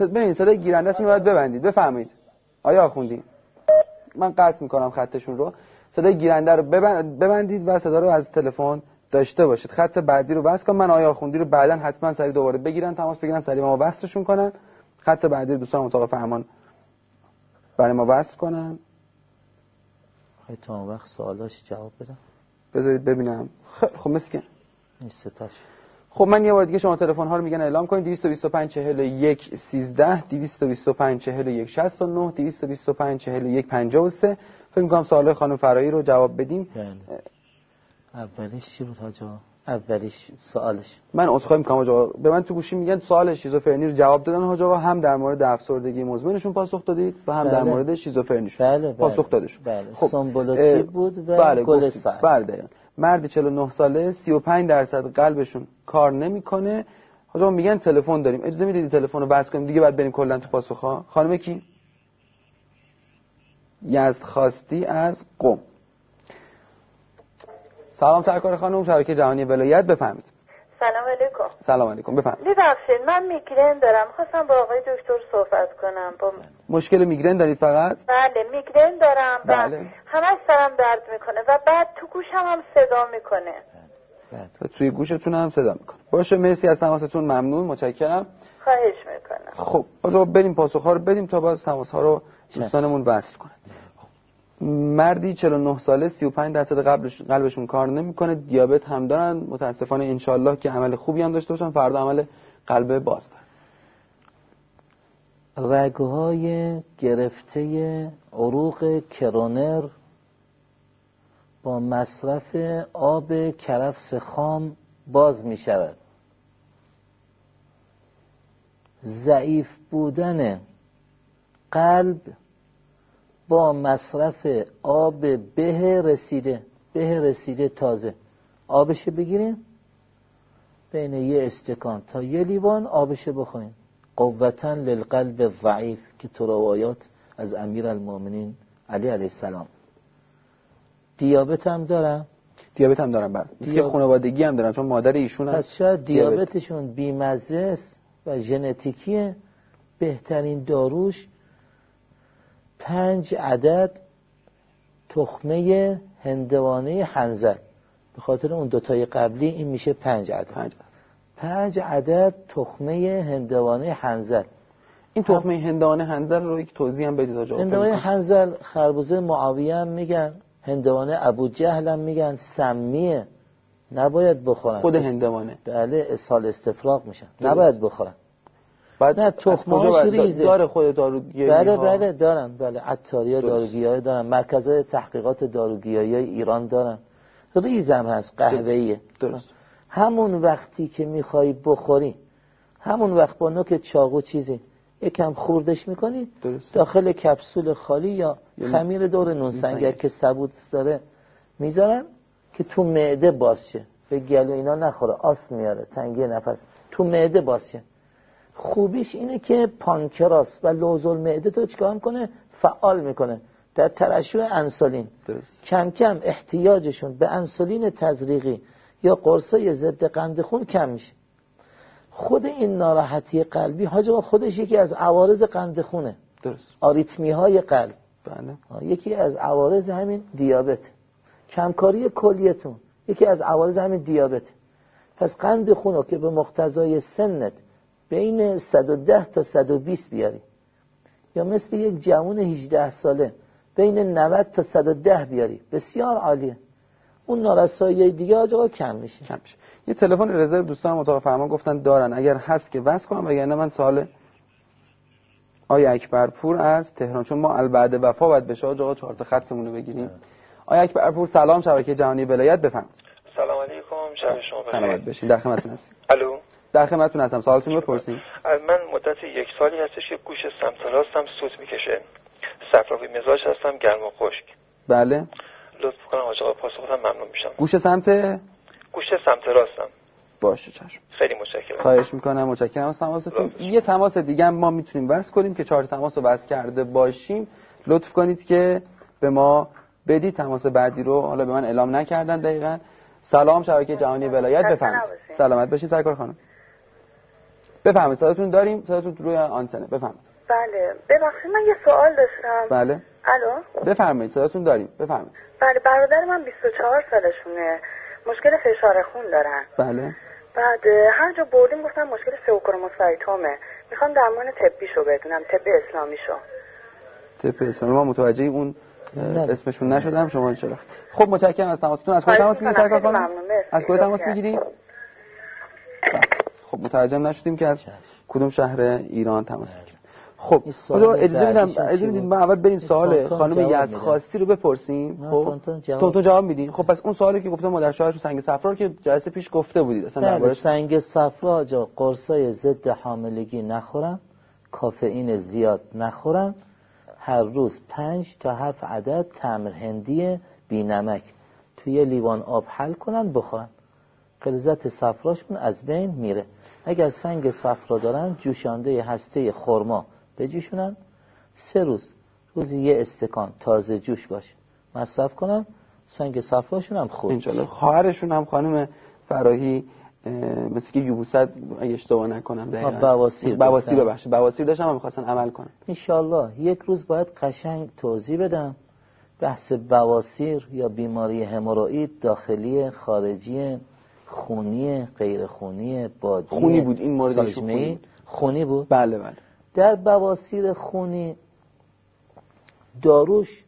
ببینید صدای گیرندهشون باید ببندید. بفهمید. آیا آخوندی؟ من قطع می‌کنم خطشون رو. صدای گیرنده رو ببندید و صدا رو از تلفن داشته باشید. خط بعدی رو بس کن. من آیا آخوندی رو بعدا حتما سری دوباره بگیرن تماس بگیرن سری ما وصلشون کنن. خط بعدی رو دوستان اتاق فرمان برای ما وصل کنن. تا وقت سوالاش جواب بدم. بذارید ببینم. خب مثل که نیستش خب من یه بار دیگه شما تلفن ها رو میگن اعلام کنید. 225 41 13 225 41 69 225 41 53 فکر می‌کنم سوال خانم فرایی رو جواب بدیم. بله. اولیش چی بود حاجا اولیش سوالش. من عذرخواهی می‌کنم آقا. به من تو گوشی میگن سوال شیزوفرنی رو جواب دادن. حاجا هم در مورد افسردگی مزمنشون پاسخ دادید و هم بله. در مورد شیزوفرنیشون بله بله. پاسخ دادشون. بله خب بود و بله گل بله مرد 49 ساله 35 درصد قلبشون کار نمی‌کنه. حاجا میگن تلفن داریم. اجازه می‌دید تلفن رو بس کنیم؟ دیگه بعد بریم کلا تو پاسخ خانم کی؟ یزد خواستی از قم. سلام سرکار خانم شبکه جهانی ولایت بفهمید سلام علیکم. سلام علیکم بفهمید ببخشید من میگرن دارم. خواستم با آقای دکتر صحبت کنم. با مشکل میگرن دارید فقط؟ بله میگرن دارم. بله. همش سرم درد می‌کنه و بعد تو گوشم هم صدا می‌کنه. بله. توی گوشتون هم صدا می‌کنه. باشه مرسی از تماستون. ممنون متشکرم. خواهش می‌کنم. خب باز بریم پاسخ ها رو بدیم تا باز تماس ها رو دوستانمون وصل کنن. مردی 49 ساله 35 درصد قلبش قلبشون کار نمی‌کنه دیابت هم دارن. متاسفانه انشالله که عمل خوبی هم داشته باشن. فردا عمل قلب باز دارن رگهای گرفته عروق کرونر با مصرف آب کرفس خام باز می شود ضعیف بودن قلب با مصرف آب به رسیده به رسیده تازه. آبشه بگیریم. بین یه استکان تا یه لیوان آبشه بخوریم. قوتا للقلب ضعیف که تو روایات از امیر المومنین علی علیه السلام. دیابت هم دارم. دیابت هم دارم بر دیابت... که خانوادگی هم دارن چون مادر ایشون پس شاید دیابتشون بیمزه است و ژنتیکیه. بهترین داروش پنج عدد تخمه هندوانه حنزل به خاطر اون دوتای قبلی این میشه پنج عدد. پنج, پنج عدد تخمه هندوانه حنزل این تخمه هندوانه هنزل رو یک توضیح هم بدید هندوانه هنزل خربوزه معاویه هم میگن هندوانه ابو جهل هم میگن سمیه نباید بخورن. خود هندوانه. بله اسهال استفراغ میشن. نباید بخورن. بعد نه تخمهاش ریزه. داره خود داروگیایی بله بله دارن بله. عطاری داروگیایی دارن مرکزهای تحقیقات داروگیایی ایران دارن ریزم هست قهوه‌ایه. درست. همون وقتی که می‌خوای بخوری همون وقت با نوک چاقو چیزی یکم خوردش می‌کنی درست. داخل کپسول خالی یا خمیر دور نون سنگر که ثبوت داره می‌ذارن که تو معده باز شه. به گلو اینا نخوره آس میاره تنگی نفس. تو معده باز شه. خوبیش اینه که پانکراس و لوزول معده تو چیکار می‌کنه؟ فعال می‌کنه. در ترشح انسولین. درست. کم کم احتیاجشون به انسولین تزریقی یا قرصای ضد قند خون کم میشه. خود این ناراحتی قلبی حاج خودش یکی از عوارض قند خونه. درست. آریتمی های قلب. بله. یکی از عوارض همین دیابت. کمکاری کلیتون یکی از عوارض همین دیابت. پس قند خونو که به مقتضای سنت بین 110 تا 120 بیاری. یا مثل یک جوان 18 ساله بین 90 تا 110 بیاری. بسیار عالیه. اون نارسایی دیگه آجا کم میشه. کم میشه. یه تلفن رزرو دوستان اتاق فرمان گفتن دارن. اگر هست که وصل کنم وگرنه من سوال آیا اکبرپور از تهران. چون ما البعد وفا باید بشه. آقا چهار تا خطمون رو بگیریم آیا اکبرپور سلام. شبکه جهانی ولایت. بفرمایید. سلام علیکم. شب شما بخیر. سلامت باشین. در خدمتتون هستم الو. در خدمتتون هستم. سوالتون بپرسید من مدت یک سالی هستش که گوش سمت راستم سوت می‌کشه. صفراوی مزاج هستم گرم و خشک. بله. لطف کنم آقا پاسخ ممنون میشم. گوش سمت؟ گوش سمت راستم باشه چشم. خیلی متشکرم. خواهش می‌کنم متشکرم. از تماستون یه تماس دیگه ما می‌تونیم بس کنیم که چهار تماس رو بس کرده باشیم. لطف کنید که به ما بدید. تماس بعدی رو حالا به من اعلام نکردن دقیقا. سلام شبکه جهانی ولایت. بفرمایید. سلامت باشین سرکار خانم. بفرمایید صداتون داریم؟ صداتون روی آنتنه. بفرمایید. بله. ببخشید من یه سوال داشتم. بله. الو؟ بفرمایید صداتون داریم. بفرمایید. بله برادر من 24 سالشونه. مشکل فشار خون دارن. بله. بعد هر جا بردیم گفتم مشکل سوکروموسایتومه می‌خوام درمان طبیشو بدونم طب اسلامیشو. طب اسلامی ما متوجه اون اسمشون نشدم شما چرا؟ خب متشکرم از تماستون از کجا تماس می‌گیرید؟ از کجا تماس می‌گیرید؟ خب متوجه نشدیم که از کدوم شهر ایران تماس می‌گیرید خب اجازه میدم اجازه می‌دید ما اول بریم سوال خانم یزخواستی رو بپرسیم. خب تو تو جواب میدین. خب پس اون سوالی که گفتم مادر شوهرش سنگ صفرا که جلسه پیش گفته بودید. اصلا دربارش سنگ صفرا جا قرصای ضد حاملگی نخورم. کافئین زیاد نخورم. هر روز پنج تا هفت عدد تمر هندی بی نمک توی لیوان آب حل کنن بخورن. غلظت صفراشون از بین میره. اگر سنگ صفرا دارن جوشانده هسته خرما بجوشونن. سه روز روزی یه استکان تازه جوش باشه. مصرف کنن سنگ صفراشون هم خوب انشالله. خواهرشون هم خانم فراهی مثل که یوبوست اگه اشتباه نکنم دقیقاً. بواسیر بواسیر ببخشید. بواسیر داشتم هم می‌خواستن عمل کنن. ان یک روز باید قشنگ توضیح بدم. بحث بواسیر یا بیماری هموروئید داخلی خارجی خونی غیر خونی بادی خونی بود این مورد خونی. خونی بود؟ بله بله. در بواسیر خونی داروش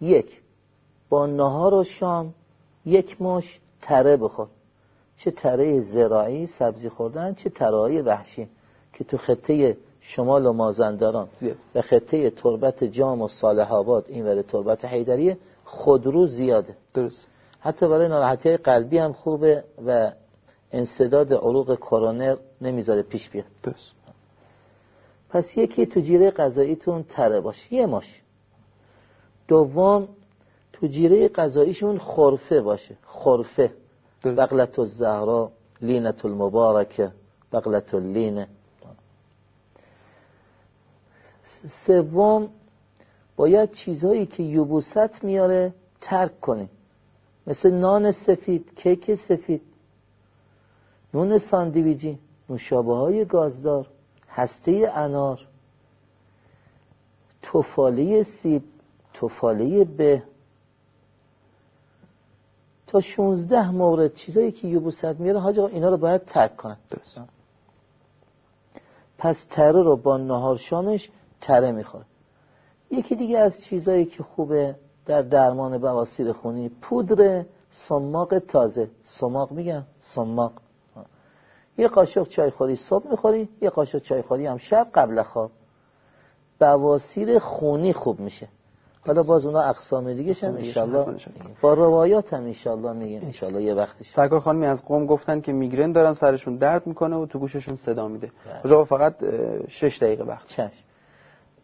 یک با نهار و شام یک مش تره بخور. چه تره زراعی سبزی خوردن چه تره وحشی که تو خطه شمال و مازندران و خطه تربت جام و صالح آباد این وره تربت حیدریه خودرو زیاده. درست. حتی برای ناراحتی قلبی هم خوبه و انصداد عروق کرونر نمی‌ذاره پیش بیاد. درست. پس یکی تو جیره غذاییتون تره باشه یه ماش. دوم تو جیره غذاییشون خرفه باشه. خرفه. بقلة الزهرا لینت المبارکه بقلة اللینه. سوم باید چیزهایی که یبوست میاره ترک کنیم مثل نان سفید کیک سفید نون ساندویجی نوشابه های گازدار هسته انار توفاله سیب توفاله به. تا 16 مورد چیزایی که یوبوست میاره حاج اینا رو باید ترک کنن. درست. پس تره رو با نهار شامش تره می‌خوره یکی دیگه از چیزایی که خوبه در درمان بواسیر خونی پودر سماق تازه. سماق میگن؟ سماق. یه قاشق چای خوری صبح می‌خوری یه قاشق چای خوری هم شب قبل خواب. بواسیر خونی خوب میشه. حالا باز اونا اقسام دیگه هم انشالله با روایات هم انشالله میگیم. انشالله یه وقتش. سرکار خانمی از قوم گفتن که میگرن دارن سرشون درد می‌کنه و تو گوششون صدا میده. بله. فقط شش دقیقه وقت. چشم.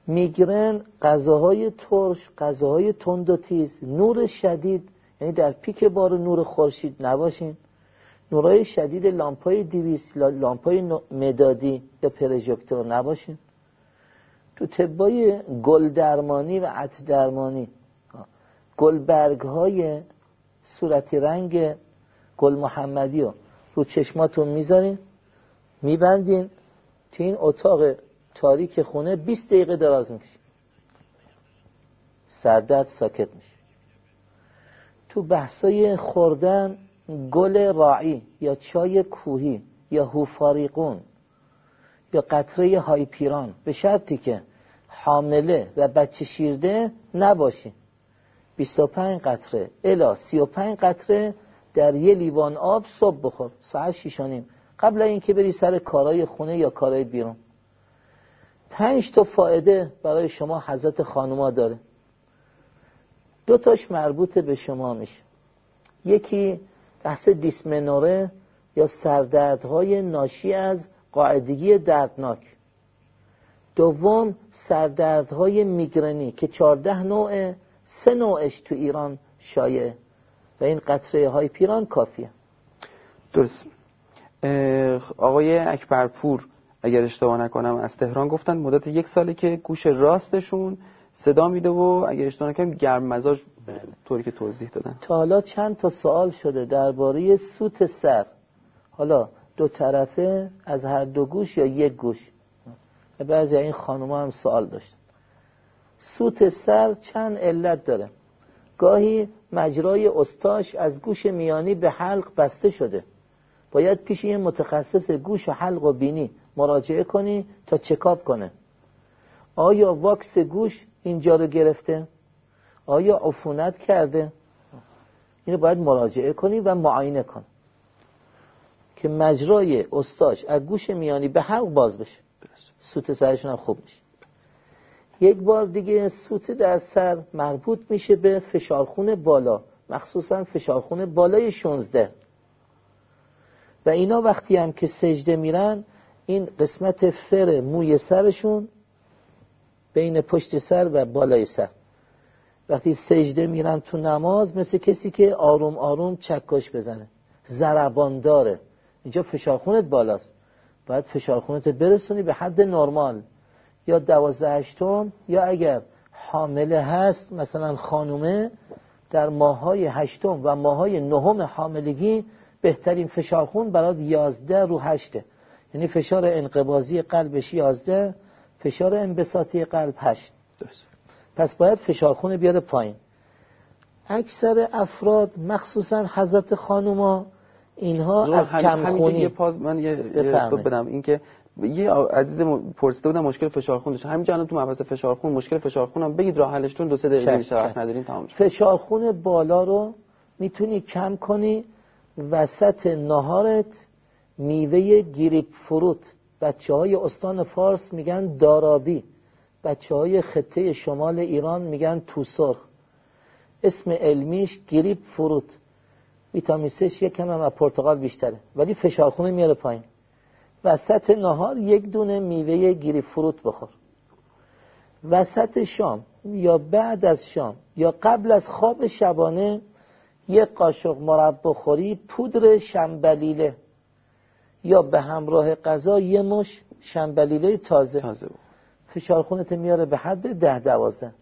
میگرن غذاهای ترش غذاهای تند و تیز نور شدید. یعنی در پیک بار نور خورشید نباشین. نورای شدید لامپای دیویس لامپای مدادی یا پرژکتور نباشین. تو طبای گل درمانی و عط درمانی گلبرگ های صورتی رنگ گل محمدی رو چشماتون می‌ذارین میبندین. تو این اتاق تاریک خونه 20 دقیقه دراز میشه سردرد ساکت میشه تو بحثای خوردن گل راعی یا چای کوهی یا هوفاریقون یا قطره هایپیران به شرطی که حامله و بچه شیرده نباشین 25 قطره. الا 35 قطره در یه لیوان آب صبح بخور. ساعت شیشانیم قبل اینکه بری سر کارهای خونه یا کارهای بیرون. پنج تا فایده برای شما حضرت خانوما داره. دو تاش مربوط به شما میشه. یکی بحث دیسمنوره یا سردردهای ناشی از قاعدگی دردناک. دوم سردردهای میگرنی که چارده نوع سه نوعش تو ایران شایع و این قطره های پیران کافیه. درست. آقای اکبرپور اگر اشتباه نکنم از تهران گفتن مدت یک ساله که گوش راستشون صدا میده و اگر اشتباه نکنم گرم مزاج طوری که توضیح دادن. تا حالا چند تا سوال شده درباره سوت سر. حالا دو طرفه از هر دو گوش یا یک گوش؟ بعضی این خانوما هم سوال داشتن. سوت سر چند علت داره؟ گاهی مجرای استاش از گوش میانی به حلق بسته شده. باید پیش یه متخصص گوش و حلق و بینی مراجعه کنی تا چکاب کنه. آیا واکس گوش اینجا رو گرفته؟ آیا عفونت کرده؟ اینو باید مراجعه کنی و معاینه کن. که مجرای استاش از گوش میانی به حلق باز بشه. سوت سرشون هم خوب میشه. یک بار دیگه سوت در سر مربوط میشه به فشارخون بالا. مخصوصا فشارخون بالای 16 و اینا وقتی هم که سجده میرن این قسمت فر موی سرشون بین پشت سر و بالای سر. وقتی سجده میرن تو نماز مثل کسی که آروم آروم چکش بزنه. زربان داره اینجا فشارخونت بالاست. باید فشارخونت برسونی به حد نرمال. یا دوازده هشتم یا اگر حامله هست مثلا خانومه در ماهای هشتم و ماهای نهم حاملگی بهترین فشارخون برات یازده رو هشته. یعنی فشار انقبازی قلبش یازده فشار انبساطی قلب هشت. پس باید فشارخون بیاره پایین. اکثر افراد مخصوصا حضرت خانوما اینها از کمخونی. یه پاز من یه بدم. اینکه یه عزیز پرسیده بودم مشکل فشارخون داشت. همینجا الان تو مبحث فشارخون مشکل فشارخون هم بگید راه حلش دو سه دقیقه بیشتر وقت نداریم تمام فشارخون بالا رو می‌تونی کم کنی وسط نهارت میوه گریپ فروت. بچه های استان فارس میگن دارابی. بچه های خطه شمال ایران میگن توسرخ. اسم علمیش گریپ فروت. ویتامین سش یک کم هم از پرتقال بیشتره. ولی فشارخونه میاره پایین. وسط نهار یک دونه میوه گریپ فروت بخور. وسط شام یا بعد از شام یا قبل از خواب شبانه یک قاشق مربا خوری پودر شنبلیله. یا به همراه غذا یه مش شنبلیله تازه, تازه فشار خونت میاره به حد ده دوازه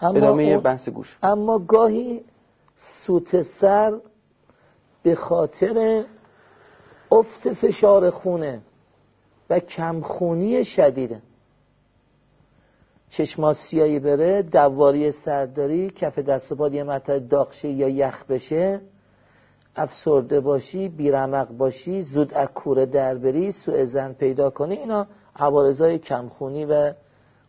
اما بحث گوش. اما گاهی سوت سر به خاطر افت فشار خونه و کمخونی شدیده. چشمات سیایی بره دواری سرداری کف دست و یه مطلب داغشه یا یخ بشه افسرده باشی بیرمق باشی زود اکوره در بری سوء زن پیدا کنی اینا عوارضای کمخونی و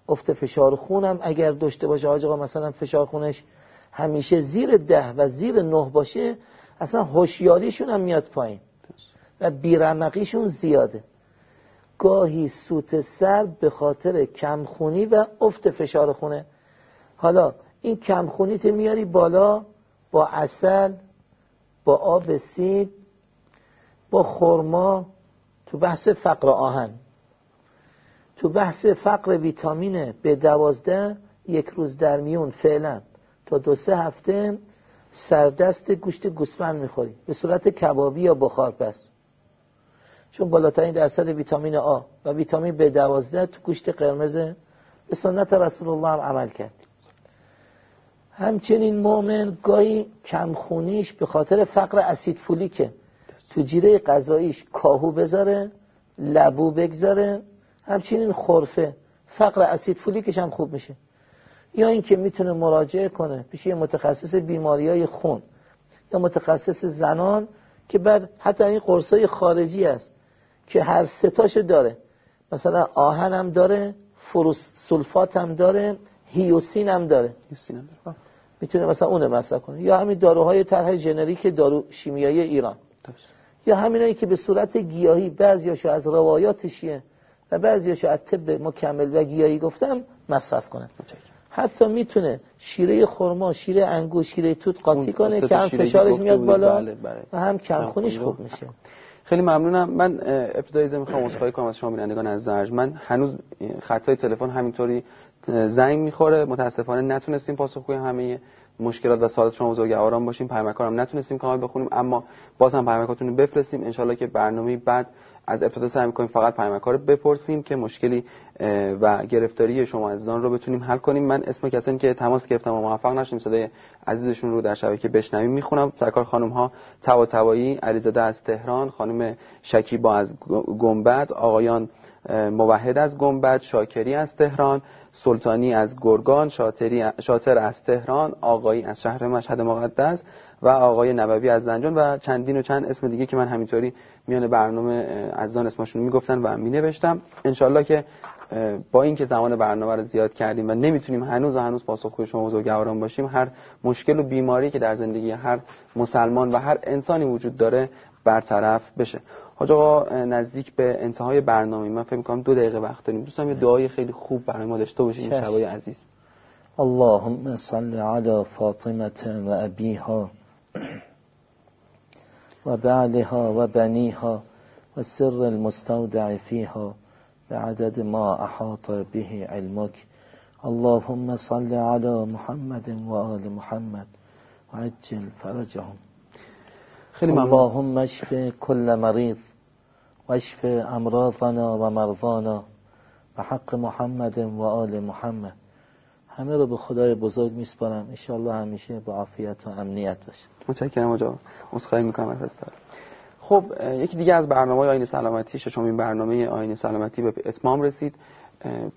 افت فشار خونم اگر داشته باشه. آقا مثلا فشار خونش همیشه زیر ده و زیر نه باشه اصلا هوشیاریشون هم میاد پایین و بیرمقیشون زیاده. گاهی سوت سر به خاطر کمخونی و افت فشار خونه. حالا این کمخونیت میاری بالا با اصل با آب سیب با خرما تو بحث فقر آهن. تو بحث فقر ویتامین به دوازده یک روز در میون فعلا. تا دو سه هفته سردست گوشت گوسفند می‌خوری. به صورت کبابی یا بخار پس. چون بالاترین درصد ویتامین آ و ویتامین به دوازده تو گوشت قرمز به سنت رسول الله هم عمل کرد. همچنین مؤمن گاهی کمخونیش به خاطر فقر اسید فولیکه. تو جیره غذاییش کاهو بذاره لبو بگذاره همچنین خورفه فقر اسید فولیکش هم خوب میشه. یا اینکه می‌تونه مراجعه کنه پیش یه متخصص بیماری های خون یا متخصص زنان که بعد حتی این قرصای خارجی است که هر ستاش داره. مثلا آهن هم داره فروس سولفات هم داره هیوسین هم داره. می‌تونه مثلا اون مصرف کنه. یا همین داروهای طرح ژنریک دارو شیمیایی ایران. یا همینایی که به صورت گیاهی بعضیاشو از روایات شیعه و بعضیاشو از طب مکمل و گیاهی گفتم مصرف کنه. حتی می‌تونه شیره خرما شیره انگور شیره توت قاطی کنه که هم فشارش میاد بالا بله بله. و هم کمخونیش خوب میشه. خیلی ممنونم. من ابتدای می‌خوام عذرخواهی کنم از شما بینندگان از زرج من هنوز خطای تلفن همینطوری زنگ می‌خوره. متاسفانه نتونستیم پاسخگوی همه مشکلات و سوالات شما بزرگواران باشیم. پیامکارم نتونستیم کامل بخونیم اما باز هم پیامکاتون رو بفرستیم. انشالله که برنامه بعد از ابتدا سعی می‌کنیم فقط پیامکار رو بپرسیم که مشکلی و گرفتاری شما عزیزان رو بتونیم حل کنیم. من اسم کسانی که تماس گرفتم و موفق نشدیم صدای عزیزشون رو در شبکه بشنویم می‌خونم. سرکار خانم ها توایی علیزاده از تهران خانم شکیبا از گنبد آقایان موحد از گنبد شاکری از تهران سلطانی از گرگان شاطری شاطر از تهران آقایی از شهر مشهد مقدس و آقای نبوی از زنجان و چندین و چند اسم دیگه که من همینطوری میان برنامه از آن اسمشون می‌گفتن و می نوشتم انشالله که با اینکه زمان برنامه رو زیاد کردیم و نمی‌تونیم هنوز و هنوز پاسخگوی شما بزرگواران باشیم هر مشکل و بیماری که در زندگی هر مسلمان و هر انسانی وجود داره برطرف بشه. حاج آقا نزدیک به انتهای برنامه من فکر می‌کنم دو دقیقه وقت داریم. دوستم یه دعای خیلی خوب برای ما داشته باشیم این شبای عزیز. اللهم صل علی فاطمه و ابیها و بعلها و بنیها و سر المستودع فيها بعدد ما احاط به علمك اللهم صل على محمد و آل محمد و عجل فرجهم. خیلی اللهم اشف كل مريض. واشف امراضنا و مرضانا و حق محمد و آل محمد. همه رو به خدای بزرگ میسپارم. انشالله همیشه با عافیت و امنیت باشه. متشکرم آجا عذرخواهی می‌کنم از خب یکی دیگه از برنامه آین سلامتی ششمین برنامه آین سلامتی به اتمام رسید.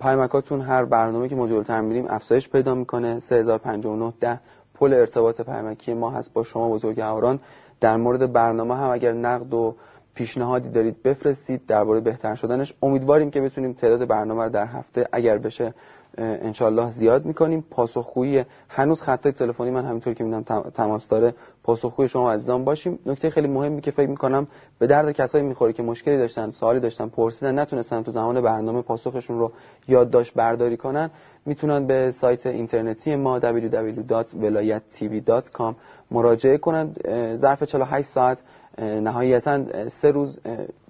پیامکاتون هر برنامه که ما جلوتر میریم افزایش پیدا می‌کنه. 3059 ده پل ارتباط پیامکی ما هست با شما بزرگواران. در مورد برنامه هم اگر نقد و پیشنهادی دارید بفرستید درباره بهتر شدنش. امیدواریم که بتونیم تعداد برنامه رو در هفته اگر بشه انشالله زیاد می‌کنیم. پاسخگویی هنوز خطای تلفنی من همینطور که می‌دونم تماس داره. پاسخگوی شما عزیزان باشیم. نکته خیلی مهمی که فکر می‌کنم به درد کسایی می‌خوره که مشکلی داشتن سوالی داشتن پرسیدن نتونستن تو زمان برنامه پاسخشون رو یادداشت برداری کنن می‌تونن به سایت اینترنتی ما www.velayat.tv.com مراجعه کنند ظرف 48 ساعت نهایتا سه روز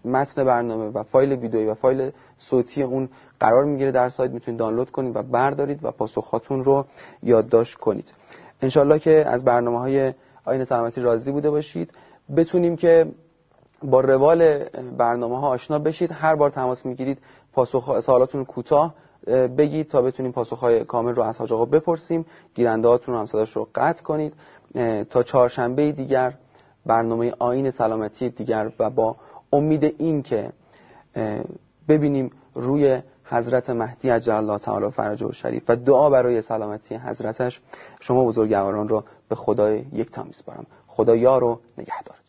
متن برنامه و فایل ویدیویی و فایل صوتی اون قرار می‌گیره در سایت. می‌تونید دانلود کنید و بردارید و پاسخاتون رو یادداشت کنید. انشالله که از برنامه های آین سلامتی راضی بوده باشید. بتونیم که با روال برنامه ها آشنا بشید. هر بار تماس می‌گیرید پاسخ سوالاتون کوتاه بگید تا بتونیم پاسخ های کامل رو از حاج آقا بپرسیم. گیرنده هاتون رو هم صداش رو قطع کنید. تا چهارشنبه دیگر برنامه آین سلامتی دیگر و با امید این که ببینیم روی حضرت مهدی عجل الله تعالی فرجه و شریف و دعا برای سلامتی حضرتش شما بزرگواران رو به خدای یک تا میسپارم. خدا یار و نگهدار.